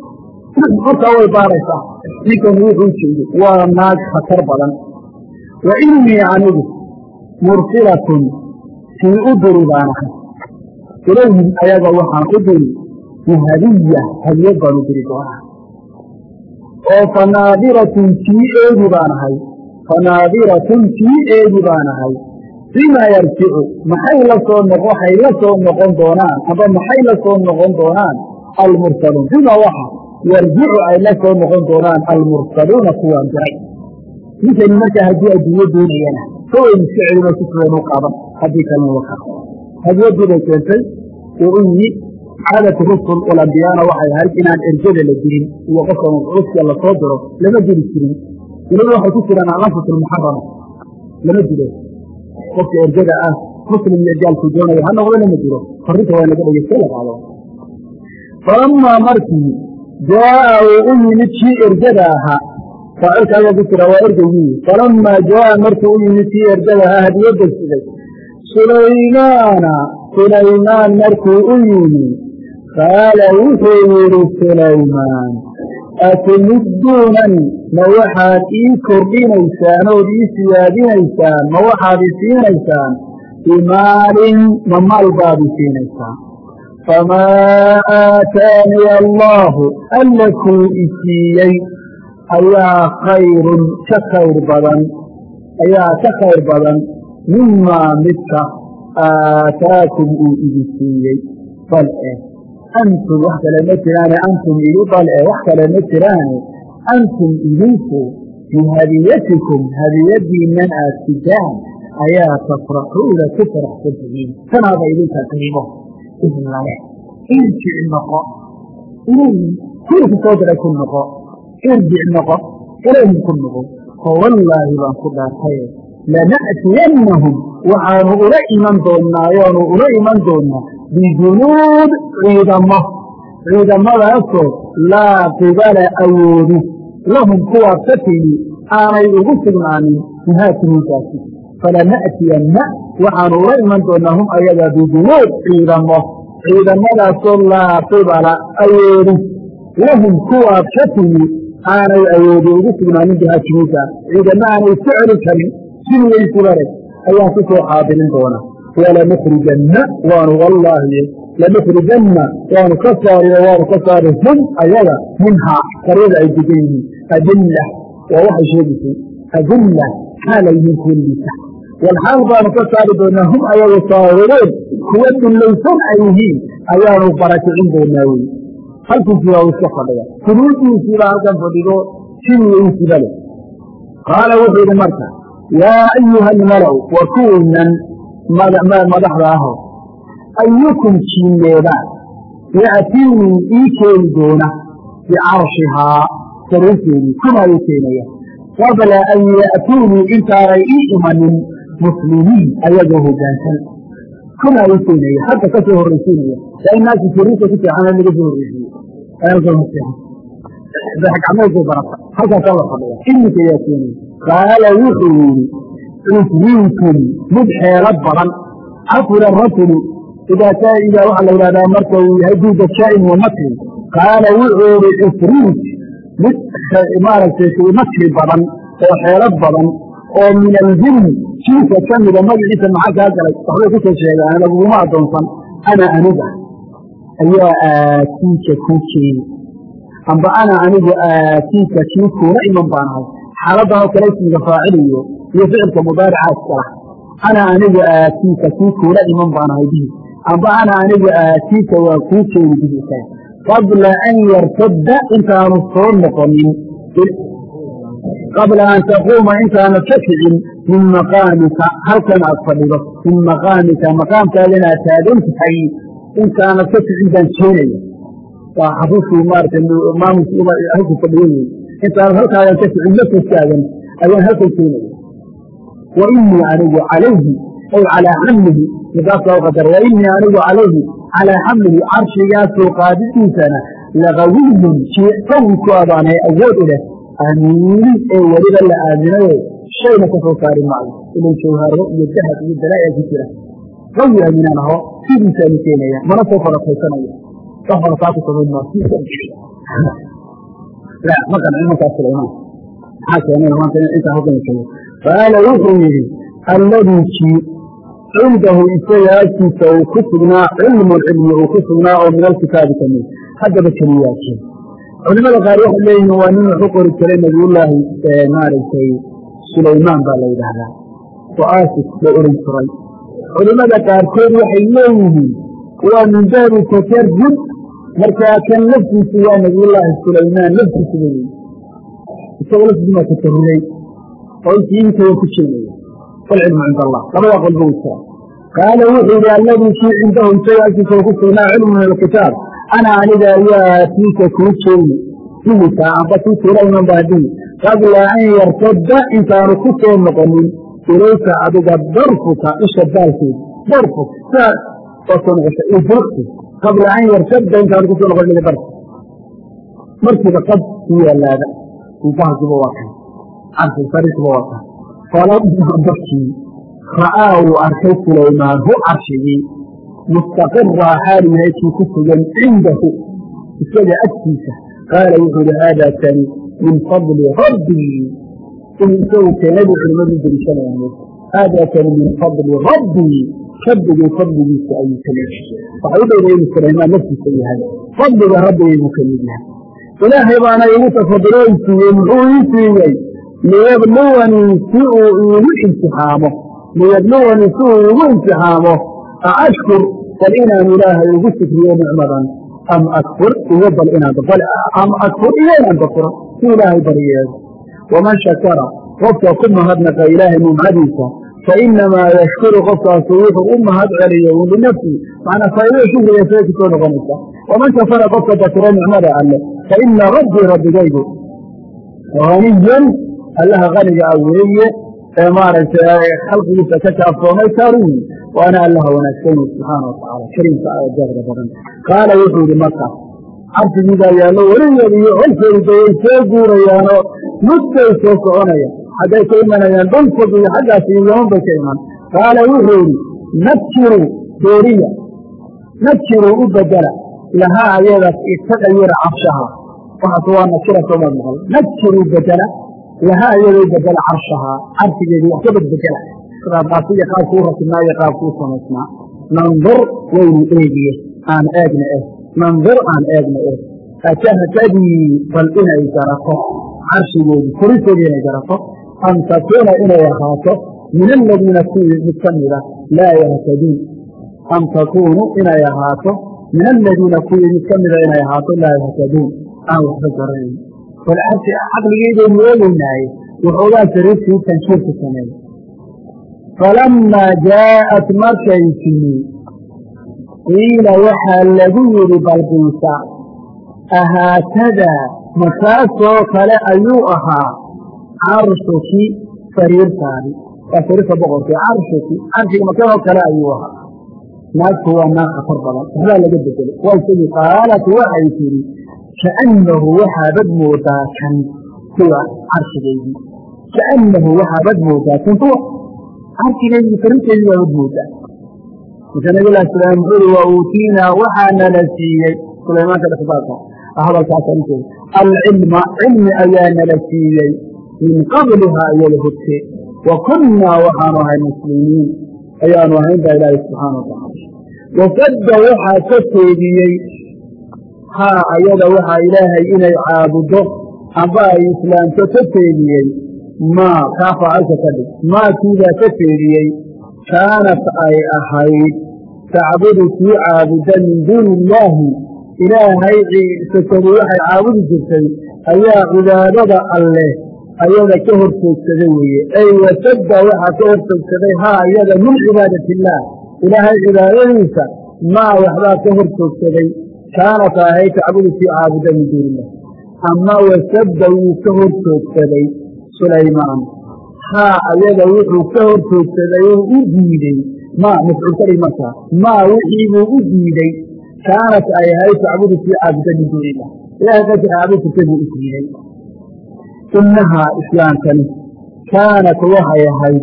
hortaa way baaraysaa ninkan wuxuu jeedo waa naag khatar badan. Wa innii anigu mursilatun sii u diri baanahay ilayhim ayaga waxaan u diri bihadiya hadiyad baan u diri doonaa. Oo fanaadiratun tii eegi baan ahay fanaadiratun tii eegi baan ahay. Bimaa yarjicu maxay la soo waxay la noqon doonaan amba maxay la soo noqon doonaan? Almursaluun. Bima waxa? Yarjicu ay la soo noqon doonaan almursaluuna kuwaan diray. Ninkani markaa haddii adduunyo doonayana kaweyn iska celino si fulan u qaban haddii kalena waka hadiyadii bay keentay uu u yimi caadatu rusul walambiyaana waxay ahayd inaan erjada la dirin iyo qofka mabcuuska la soo diro lama diri jirin weliba waxay ku jiraan alanfus lmuxarama lama dilo qofka erjada ah muslim iyo gaalkuu doonaya ha noqdo lama diro farinta waa naga dhegeysta la qaado falamaa markii jaaa uu u yimid kii erjada ahaa faacilka ayaa ku jira waa ergeygii falamaa jaaa markuu u yimid kii erjada ahaa hadiyadda siday sulaymaana sulaymaan markuu u yimi qaala wuxuu yidhi sulaymaan atumidduunani ma waxaad ii kordhinaysaan ood ii siyaadinaysaan ma waxaad i siinaysaan bimaalin ma maal baad i siinaysaan famaa aataaniya allaahu alla kuu i siiyey ayaa khayrun ka khayr badan ayaa ka khayr badan mimaa midka aataakum uu idi siiyey bal eh antum wax kale ma jiraane antum igu bal eh wax kale ma jiraane antum idinku bihadiyatikum hadiyadiinan aad sidaan ayaa tafraxuuna ku faraxsan tihiin tanaaba idinkaa qiimo idinlale irjic noqo ilayhim kuwii ku soo diray ku noqo irjic noqo ilayhim ku noqo oo wallaahi baan ku dhaartaye lana'tiyannahum waxaanu ula iman doonnaa ayaanu ula iman doonnaa bijunuud ciidamo ciidamadaasoo laa qibala awoodi lahum kuwaad ka timi aanay ugu sugnaanin muhaatimiintaasi falana'tiyanna waxaanu ula iman doonnaa hum ayaga bijunuud ciidamo ciidamadaasoo laa qibala awoodi lahum kuwaad ka timi aanay awoodi ugu sugnaanin bihaatimiinta ciidamo aanay iska celi karin sinweysibareg ayaan ku soo doona walanukhrijanna waanu wallaahi lanukhrijanna waanu ka saari oo waanu ka saari hum ayaga minhaa qaryada ay degan yihiin adilla waa waxay sheegaysay adilla xaalay min kullisa walxaal baanu ka saari doonaa hum ayagu saahiroon kuwa dullaysan ay yihiin ayaanu barakicin doonaa wey halkiisii waa iska fadhiya kunuudiisiibaa halkan fadhido sinweysiba leh qaala wuxuu yidhi marka yaa ayuha almalow wa kuwinan madaxda aho ayukum jiinleeda ya'tiinii ii keeni doona bicarshihaa sariirteedii kumaa ii keenaya qabla an ya'tuunii intaanay ii imanin muslimiin ayagoo hoggaansan kumaa ii keenaya hadda ka soo horraysiinaya sariirta ku seexana laga soo horreysiiye gacmeedkay barata halkaasaa la fadhiya iminka yaa keenaya qaala wuxuu yidhi cufriitun mid xeelo badan cafula rajulu idaa idaa waxaa la yidhahdaa marka uu yahay duuda wa makrin qaala wuxuu yidhi cufriit mid maaragtay makri badan oo xeelo badan oo min aljinni jinka ka mida magaciisa maxaa kaa galay waxbay ku soo sheegaan laguguma addoonsan ana aniga ayaa aatiika kuu keeni amba ana anigu aatiika kii kuula iman baanahay xaaladan oo kale ismiga faaciliyo iyo ficilka mudaarica iskala. Ana anigu aatiika kii kuula iman baanahay bihi. Amba ana anigu aatiika waa kuu keeni bihi isaga qabla an yartadda intaanu soo noqonin. Qabla an taquuma intaana ka kicin min maqaamika halkan aad fadhido min maqaamika maqaamkaadana aad taagan tahay intaanad ka kicin baan keenaya waa xafiiskii maarata maamulkii halku fadhiyo wey intaanad halkaadan ka kicin la tastaagan ayaan halkan keenaya wa anigu calayhi ay calaa xamlihi midaasoo qadar wa anigu calayhi calaa xamlihi carshigaasoo qaadidiisana laqawiyun kii qawi ku abaanay awood u leh. Amiinin ee weliba la aaminayo shayna ka soo saari maayo. Ilan jawharo iyo dahab iyo dalaa'a ku jira. Qawi aaminaan aho sidiisaanu keenaya mana soo farataysanaya wax farataa ku samayn ma qancin markaas sulaymaan maxaa keenay maanta intaa hoggan joogo qaala wuxuu yidhi alladii kii cindahu isaga agtiisa uu ku sugnaa cilmun cilmi uu ku sugnaa oo min alkitaabi ka mid. Haddaba keliyaakeen culimada qaar waxay leeyihiin waa nin wuxu qori jiray nabiyullaahi maaragtay sulaymaan baa la yidhaahdaa. Waasis la oran jiray. Culimada qaarkood waxay leeyihiin waa min takarrud markaa kan laftiisu waa nabiyullaahi sulaymaan laftiisu ba leeyihi isagoo laftiisu waa takarruray oo intii intaba ku jeenaya walcilmu cinda allah. Labada qolba way qaala wuxuu yihi alladii kii cindahu isaga agtiisa ku sugnaa cilmu alkitaab. Ana aniga ayaa kuu jeeni mihikaa amba kii kuula iman baadihi qabla an yartadda intaanu ku soo noqonin. Ilayka adiga darfuka isha baalkeeda darfuk saa waa soo noqosha idrukti qabla an yartadda intaanu ku soo noqonin ilayka darfuk markiiba qad ku yaalaada ubahakiba waa kan carfi sariirkiba waa kan falama bakii ra'aa wuu arkay sulaymaan hu carshigii mustaqiraa kii ku sugan cindahu isaga agtiisa qaala wuxuu ihi haadaa kani min fadli rabbii in isagu keenadu culimadu deliishanayaan haadaa kani min fadli rabbii rabbigay fadligiisa ayuu ka mid waxay u sulaymaan naftiisa yahay. Fadliga rabbigay buu ka yahay. Ilaahay baana igu tafadiloo i siiyey muxuu ii siiyey? Liyabluwanii si uu iigu imtixaamo liyabluwanii si uu iigu imtixaamo aashkur bal inaan ilaahay ugu shukriyo nicmadan. Am akfur iyo bal inaan am akfur iyo inaan bakuro si ilaahay baryeego waman shakara qofka ku mahadnaqa ilaahay nimcadiisa fainamaa yashkuru qofkaasu wuxuu u mahad celiyo linafsii macnaa faaidada shukriga isaga ku soo noqonaysa waman kafara qofka bakiro nicmada alle faina rabbii rabbigaygu haniyan allaha kaniga ah weeye ee maaragtay khalqigiisa ka kaaftoomay kariim waana allaha wanaagsan subxaana watacaala kariimka ajaabda badan qaala wuxuu yihi marka cabsigiibaa yaallo weligeeda iyo colkeeda way soo guurayaanoo mudday soo soconaya xaggay ka imanayaan dhulfog iyo xaggaas iyo yaman bay ka iman qaala wuxuu yihi nakiru dooriya nakiru u bedela lahaa ayadaas itaqayira cabshaha waxaas waa nakira sooma maqal nakiru bedela lahaa iyadoo bedela carshahaa carshigeedii wax ka bedbedela. Qaabkaasiyo qaabkuu rasnaa iyo qaabkuu samaysnaa. Nandur waynu eegiye aan eegna eh. Nandur aan eegna eh. Atahtadii bal inay garato carshigeedii furisteedii inay garato am takuuna inay ahaato min aladiina kuwii mid ka mida laa yahtaduun am takuunu inay ahaato min aladiina kuwii mid ka mida inay ahaato laa yahtaduun aan waxba garanayn bal caqligeydaynu eegeynaaye waxoogaa sariirtii tanshiirku sameeyey falamaa jaa'at markay timi qiila waxaa lagu yidhi balqiisa ahaakadaa makaasoo kale ayuu ahaa carshuki sariirtaadi waa sariirta boqorkii carshuki carshiga makaanoo kale ayuu ahaa. Naagtu waa naag khatar badan. Waxbaa laga bedelay waa isagii qaalat waxay tidhi kaannahu waxaabad moodaa kan kuwa carshigaydii kaannahu waxaabad moodaa kan kuwa carshigaydii sariirteedii baabad moodaa marka nabilahi sulaim wuxuu ihi wa uutiinaa waxaana la siiyey. Sulaymaanka dhexbaaka hadalkaas arinteeda alcilma cilmi ayaa nala siiyey min qablihaa iyada horteed wa kunnaa waxaanu ahay muslimiin. Ayaanu ahayn baa ilaahi subxaana watacaala wasadda waxaa ka teediyey haa ayada waxaa ilaahay inay caabuddo amba ay islaamto ka teediyey maa kaa ka dhig maa kiibaa ka teediyey kaanat ay ahayd tacbudu kii caabudda min duuni illaahi ilaahay sakadu waxay caabudi jirtay ayaa cibaadada alleh ayada ka hor joogsaday weeye. Ay wasadda waxaa ka hor joogsaday haa iyada min cibaadati illaah ilaahay cibaadadiisa maa waxbaa ka hor joogsaday kaanat ahayd tacbudu kii caabudda min duuni ama wasadda wuu ka hor joogsaday sulaymaan. Haa ayada wuxuu ka hor joogsaday oo u diidey maa mafcuul ka dhig markaa maa wixii buu u diidey kaanat ay ahayd tacbudu kii caabudda min duuni ilahay qadka caabud buu u diiday inahaa islaamkani. Kaanat waxay ahayd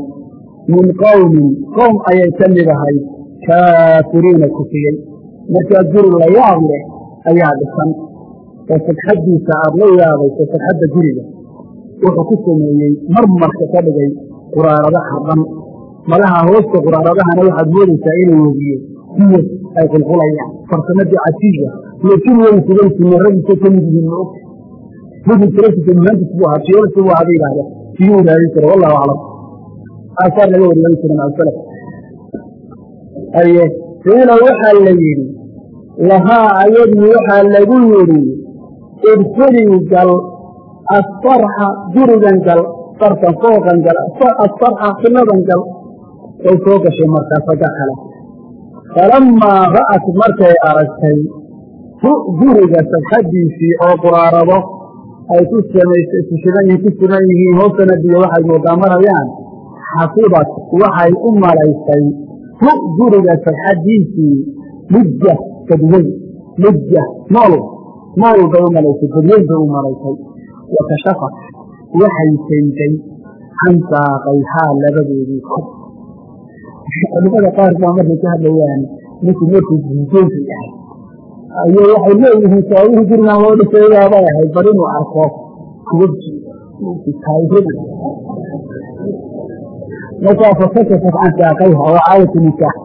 min qowmin qowm ayay ka mid ahayd kaafiriina kufiyey. Markaa guri la yaab leh ayaa dhisan. Oo sagxaddiisa aad la yaabayso sagxadda guriga wuxuu ku sameeyey marmarka ka dhigay quraarado xardhan malaha hoosta quraaradahana waxaad moodaysaa inuu wegiye biyo ay qulqulayaan farsamadii casiiga laakiin way sugaysi maradiisa ka mid yihiin maog mudi muhandis buu ahaa waxaa la yidhi lahaa ayadii waxaa lagu yidhi idkulii gal asarxa gurigan gal sarkan fooqan gal asarxa filadan gal way soo gashay markaas agga kale falammaa ra'at markay aragtay hu guriga sagxadiisii oo quraarado ay ku ku sugan yihiin hoostana biyo waxay moodaa marayaan xasibat waxay u malaysay hu guriga sagxadiisii mujja gadweyn mujja nool nool bay u malaysay gadweyn bay u malaysay. Wakashafat waxay fayday can saaqayhaa labadeedii kor culimada qaar baa markay ka hadlayaan ninku markuu jiijoonka yahay ayo waxay leeyihiin saabihii gurigan loo dhisayaabay ahayd bal inuu arko markaa fakashafat can saaqayha waa caadatu nikaax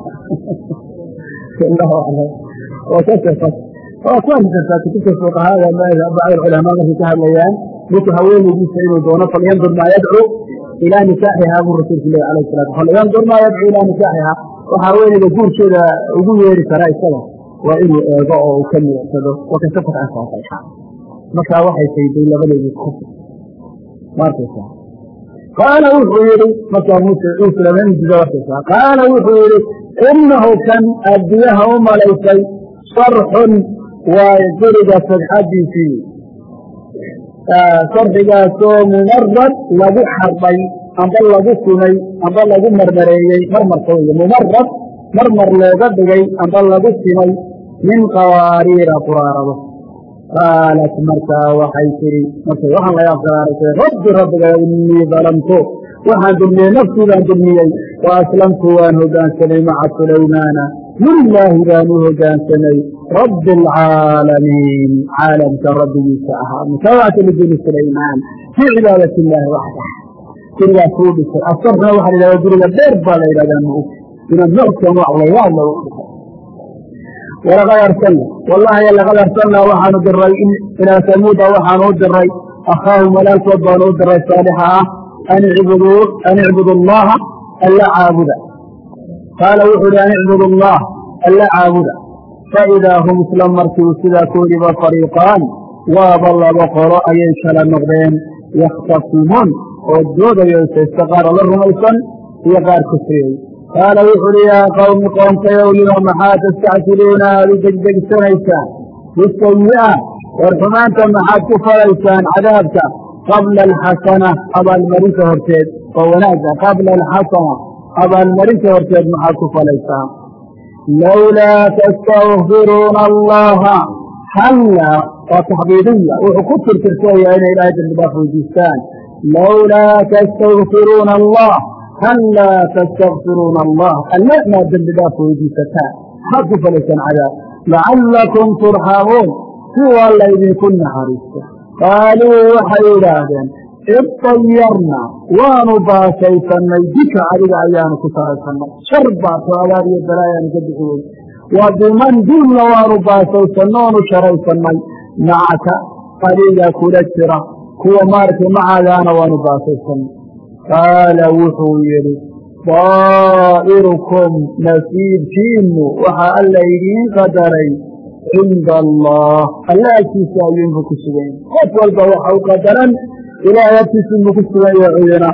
wakashafat waa ku arki kartaa kutubta fuqahada bacd culamaa markay ka hadlayaan ninku haweenaydiisa inuu doono falyandur maa yadcu ilaa nikaaxihaa buu rasuulku lehi alayh salatu falyandur maa yadcu ilaa nikaaxihaa waxa haweenayda guurkeeda ugu yeeri karaa isaga waa inuu eego oo uu ka miicsado wakashafat can saaqayha markaa waxay fayday labadeedii kuf markaysa qaala wuxuu yihi markaa muuse islaamnimadiisa warkaysa qaala wuxuu yihi inahu kan aad biyaha u malaysay sarxun waa guriga sagxadiisii sarxigaasoo mumarad lagu xarbay amba lagu sumay amba lagu marmareeyey marmarka wey mumarad marmar looga dhigay amba lagu simay min qawaariira quraarado. Qaalat markaa waxay tihi markay waxaan laga afgaraarasay rabbi rabbiga innii dalamtu waxaan dulmiyey naftii baan dulmiyey. Wa aslamtu waan hogaansamay maca sulaymaana. Lilaahi baan u hogaansamay. Rabbi alcaalamiin caalamka rabbigiisa ahaa. Mutaabacata lidini sulaymaan. Fii cibaadat illaahi waxdah gurigaas kuu dhisay asarna waxa la yidhahda guriga dheer baa la yidhahdaa ma og inaad noockan wax lagu dhisay walaqad arsalna wallahi laqad arsalnaa waxaanu diray ilaa samuuda waxaanu u diray akhaahum walaalkood baanu u diray saalixa ah an icbudu allaha alla caabuda. Qaala wuxuu ihi an icbudu allah alla caabuda. Faidaa hum isla markiu sidaa koodiba fariiqaan waaba laba qolo ayay kala noqdeen. Yakhtasimuun oo doodayo isaysta qaar la rumaysan iyo qaar kufriyey qaala wuxu uhi yaa qawmi qoomkayow lima maxaa tastacjiluuna aad u degdegsanaysaan bisayi'a war xumaanta maxaad ku falaysaan cadaabka qabla alxasana abaalmarinta horteed oo wanaagga qabla alxasana abaalmarinta horteed maxaad ku falaysaan lowlaa tastakfiruuna allaha hallaa waa taxdiidiya wuxuu ku tirtirsanaya inay ilaahay dembidhaaf weydiistaan lowlaa tastakfiruuna allah hallaa tastakfiruuna allah alle maad dembi dhaaf weydiisataan maxaad ku falaysaan cadaab lacallakum turxamuun si waa laydinku naxariisto qaaluu waxay idhaahdeen idtayarna waanu baashaysannay bika adiga ayaanu ku saraysannay shar baato abaar iyo balaayaanu ka bixi wey wa biman duulna waanu baashaysanno oonu sharaysannay macaka adiga kula jira kuwa maaragtay waanu baashaysannay qaala wuxuu yidhi daa'irukum nasiibkiinu waxaa alla idiin qadaray cinda allah. Alla agtiisa ayuunbu ku sugan qof walba waxa u qadaran ilaahay agtiisuunbu ku sugan yaha cidina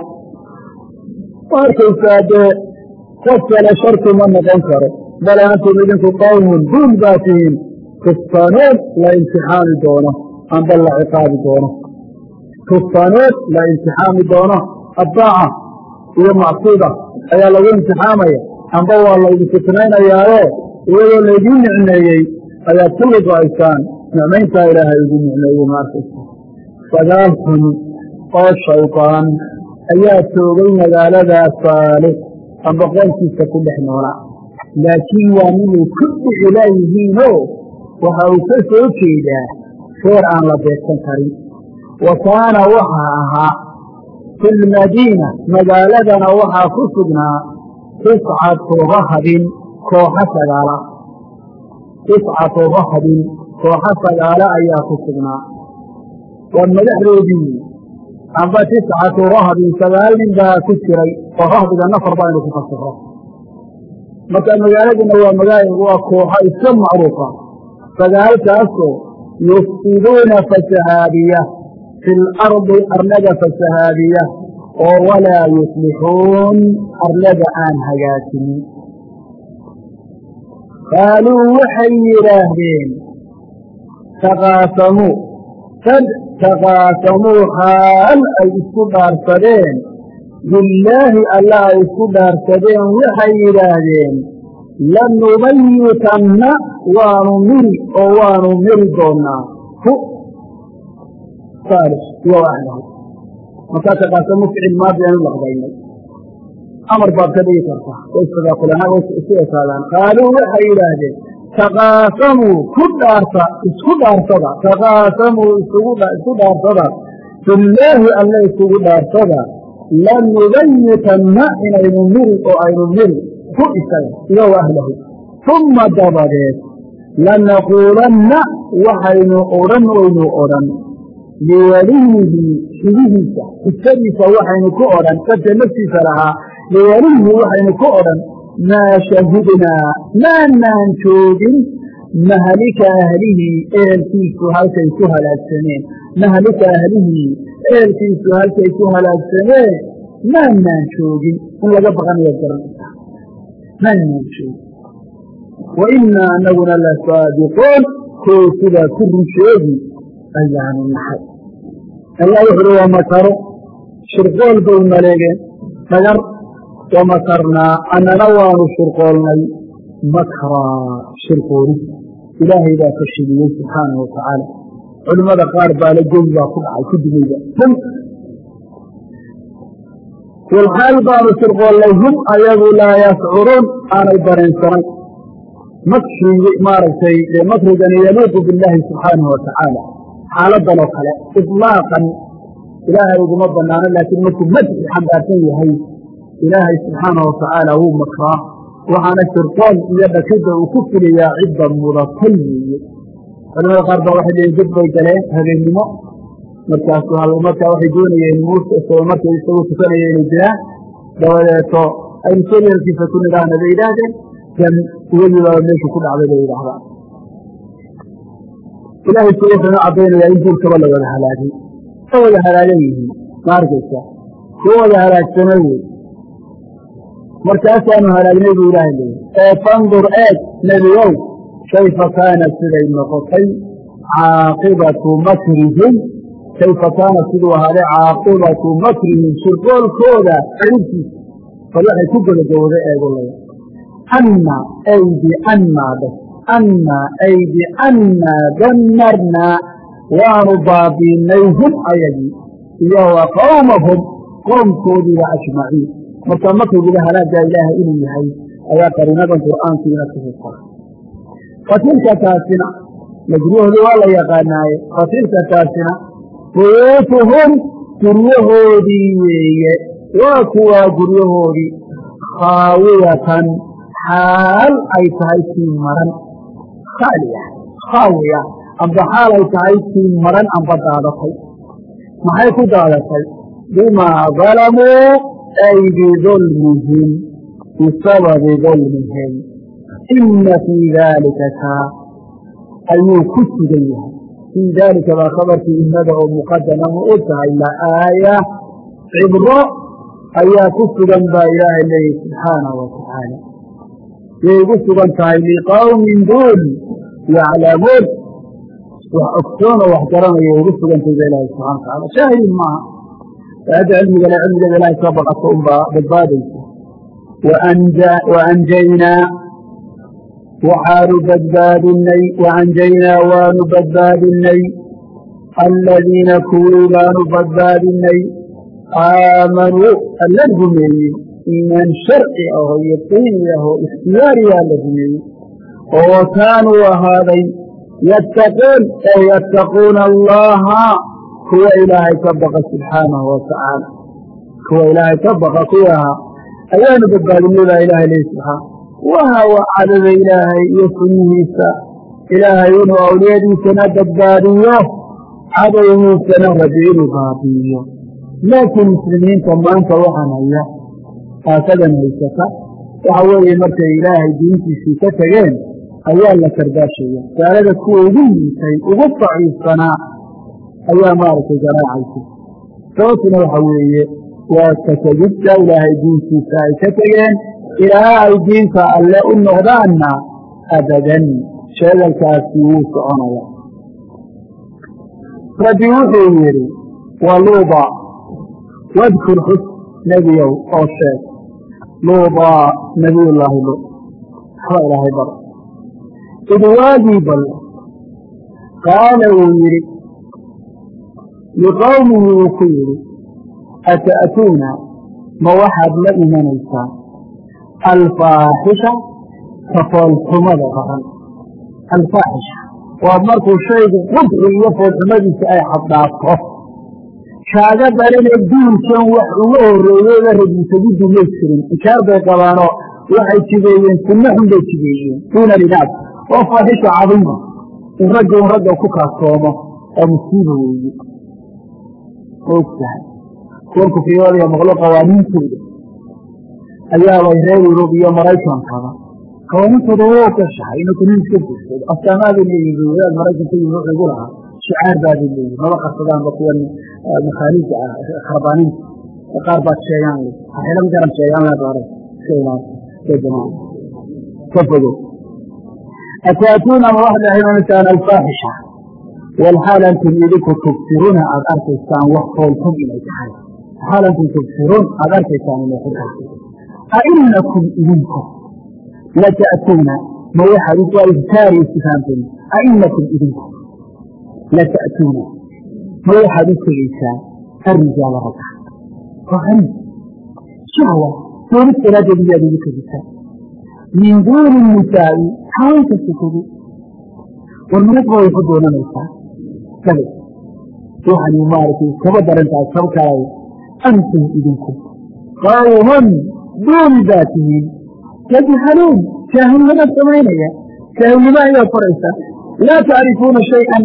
arkaysaa dee qof kale sharku ma noqon karo. Bal antum idinku qawmun duun baa tihiin tuftanood la imtixaami doono amba la ciqaabi doono. Tuftanood la imtixaami doono addaaca iyo macsuuda ayaa lagu imtixaamaya amba waa laydi fitnaynayaayo iyadoo laydiin nicmeeyey ayaad ku ligo-aysaan nicmayntaa ilaahay igu nicmeeyey ma arkaysa sagaal xun oo shaydaan ayaa toogay magaaladaa saalix amba qoolkiisa ku dhex noolaa laakiin waa minay ku dhicilaa yihiinoo waxa uu ka soo jeedaa reer aan la beegsan karin wa kaana waxaa ahaa fi lmadiina magaaladana waxaa ku sugnaa tiscatu rahbin kooxo sagaala. Tiscatu rahbin kooxo sagaalo ayaa ku sugnaa. Waa madaxdoodii amba tiscatu rahbin sagaal nin baa ku jiray oo rahbiga nafar baa inu ku fasiro marka magaaladuna waa waa kooxo iska macruufa. Sagaalkaasoo yufsiduuna fasahaadiya fi lardi arlada fasahaadiya oo walaa yuslixuun arlada aan hagaajinin qaaluu waxay yidhaahdeen taqaasamuu sad taqaasamuu xaal ay isku dhaarsadeen billaahi alla ay isku dhaarsadeen waxay yidhaahdeen lanubayitanna waanu miri oo waanu miri doonaa hu saalix iyo ahlahu markaa taqaasamu ficil maadi aanu laqbaynay amar baad ka dhigi karta wastadaakulanaa way isu ekaadaan qaaluu waxay yidhaahdeen taqaasamuu ku dhaarta isku dhaarsada taqaasamuu isku dhaarsada billaahi alle isugu dhaarsada lanubayitanna inaynu miri oo aynu miri ku isaga iyo ahlahu uma dabadeed lanaquulanna waxaynu odhan oynu odhan liwaliyihi xigihiisa xisadiisa waxaynu ku odhan dadka naftiisa lahaa liwaliyihi waxaynu ku odhan maa shahidnaa maanaan joogin mahlika ahlihii ehelkiisu halkay ku halaagsameen mahlika ahlihii ehelkiisu halkay ku halaagsameen maanaan joogin. In laga baqanayo garanaysa maanaan joogin. Wa inaa la saadiquun kuwa sidaa ku rusheegi ayaanu nahay allah wuxuuhi waa makaro shirqool bay maleegeen dhagar wa makarnaa annana waanu shirqoolnay makraa shirqooli. Ilaahay baa fashiliyey subxaanahu watacaala culimmada qaar baa la goy baa ku dhacay ku dumayba walxaal baanu shirqoollay hum ayagu laa yascuruun aanay dareensanayn makri maaragtay makrigani yaliiqu billaahi subxaanahu watacaala xaaladan oo kale iطlaaqan ilaahay uguma banaano laakiin markuu madxi xambaarsan yahay. Ilaahay subxaanahu watacaala wuu makraa waxaana shirqool iyo dhakida uu ku fuliyaa cidda mudatay weeye. Culamada qaar baa waxay leeyiin dad bay galeen habeennimo markaasu markaa waxay doonayeen muuse isagoo markay isagu tukanaya inay jiraan dabadeeto aynu solyalkiisa ku nidhaahna bay yidhaahdeen dan welibaaba meeshu ku dhacday bay yidhaahdaan ilaahay su wuxuuna caddaynayaa in duulkaba la wada halaagay. Ka wada halaagan yihiin ma arkaysa? Kuwa wada halaagsana wey markaasaanu halaagnay buu ilaahay leeyay ee fandur eeg nebigow kayfa kaana siday noqotay caaqibatu makrihim kayfa kaana siduu ahaaday caaqibatu makrihim shirqoolkooda ciribkiisa bal waxay ku gebagabooda eego laya anna ay biannaa dhe annaa ay biannaa damarnaa waanu baabiinay hum ayagii iyo wa qawmahum qoomkoodiiba ajmaciin marka makrigiba halaaggaa ilaahay inuu yahay ayaa qariinadan qur'aankiina kuhusaa fatilka taasina majruuhdu waa la yaqaanaaye fatilka taasina buyuutuhum guryahoodii weeye waa kuwaa guryahoodii khaawiyatan xaal ay tahay kii maran khaaliya khaawiya amba xaal ay tahay kii maran amba daadatay. Maxay ku daadatay? Bimaa dalamuu ay bidulmihim bisababi dulmihim ina fii daalika kaa ayuu ku sugan yahay. Fii daalika baa khabarkii innada oo muqadama u tahay laaaya cibro ayaa ku sugan baa ilaahay leeyahy subxaanahu watacaala yay ugu sugan tahay liqawmin duul yaclamuun wax ogsoonoo wax garanaya ugu sugantahy ba ilahay subxana wataala shaahidin maaha. Hadda cilmigale cilmigeeda ilahay soo baqato unbaa badbaadaysa. Waanjaynaa waxaanu badbaadinay waanjaynaa waanu badbaadinay aladiina kuwii baanu badbaadinay aamanuu alla rumeeyey iimaan sharci ahoo yaqiini ahoo ikhtiyaariyaa la rumeeyey oo kaanuu ahaaday yattaquun ay yattaquuna allaha. Kuwa ilaahay ka baqa subxaanahu watacaala kuwa ilaahay ka baqa kuwa ahaa ayaanu badbaadinay baa ilahay lehi subxaana wahawa cadada ilaahay iyo sunnihiisa. Ilaahay inuu awliyadiisana badbaadiyo cadowgiisana rabi inuu baabiiyo. Laakiin muslimiinta maanta waxaan haya aasadan haysata waxa weeye markay ilaahay diintiisii ka tegeen ayaa la kardaashaya gaalada kuwa ugu liitay ugu daciifsanaa ayaa maaragtay garaacaysa. Sababtuna waxa weeye waa ka tegidda ilaahay diintiisa ay ka tegeen ilaa ay diinta alle u noqdaanna abadan. Sheegalkaasi wuu soconaya. Rabbi wuxuu yidhi waluuba wadkur xus nebiyow oo sheeg luuba nabiyullaahi lu waxba ilaahay bar id waagii bal. Qaala wuu yidhi liqowmihi wuu ku yidhi ata'tuuna ma waxaad la imanaysaa alfaaxisha kafoolxumada badan. Alfaaxisha. Waa markuu shaygu qubxi iyo foolxumadiisa ay xaddhaafto kaaga daranee duulkan wax uga horreeyeyba rabisagudu may jirin inkaar bay qabaanoo waxay jigeeyeen sunno xun bay jigeeyeen duuna linaas oo faaxisha cadiima in ragga un ragga ku kaaftoomo oo musiiba weeye. Ma og tahay kuwan kufriyooda maqlo qawaaniintooda. Ayaabay reer yurub iyo maraykankaba qawaaniintooda waa gashahay inuu kunin iska guursado wadaad maraykanka yimi igu lahaa shicaar baabay leeyihiin maba qarsadaanba kuwan makhaaliga ah kharbaaniinta qaar baad sheegaan le haxilan garan sheegaan la doore iska ilaasa iska jamaa ka fogo ataatuuna ma waxaad ahimaysaan alfaaxisha walxaal antum idinku tubsiruuna aada arkaysaan wax foolxun inay tahay xaal antum tubsiruun aada arkaysaan inay xun tahay ainakum idinku lata'tuuna ma waxaad waa iftaari istifaamteen ainakum idinku lata'tuuna ma waxaad u tegaysaan arijaala ragga waa qariib shahwa doonis daraaddeed miyaad ugu tegaysaan min duuni nisaa'i haweenka sukudi war marag ba way ku doonanaysaa dabe waxani maaragtay kaba daran tahay sabkalay antum idinku qawman duuni baa tihiin tajhaluun jaahilnimad samaynaya jaahilnimo ayaad faraysaa laa tacrifuuna shayئan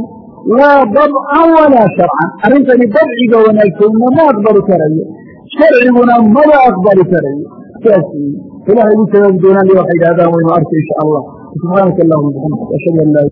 laa dabcan walaa sharcan. Arrintani dabciga wanaagsanna ma aqbali karayo. Sharciguna maba aqbali karayo. Wey ilahay ugu jawaabi doonaan waxay yidhahdaan waynu arkay insha allah. Subxaanaka allahuma bixamdik ashhadu an laa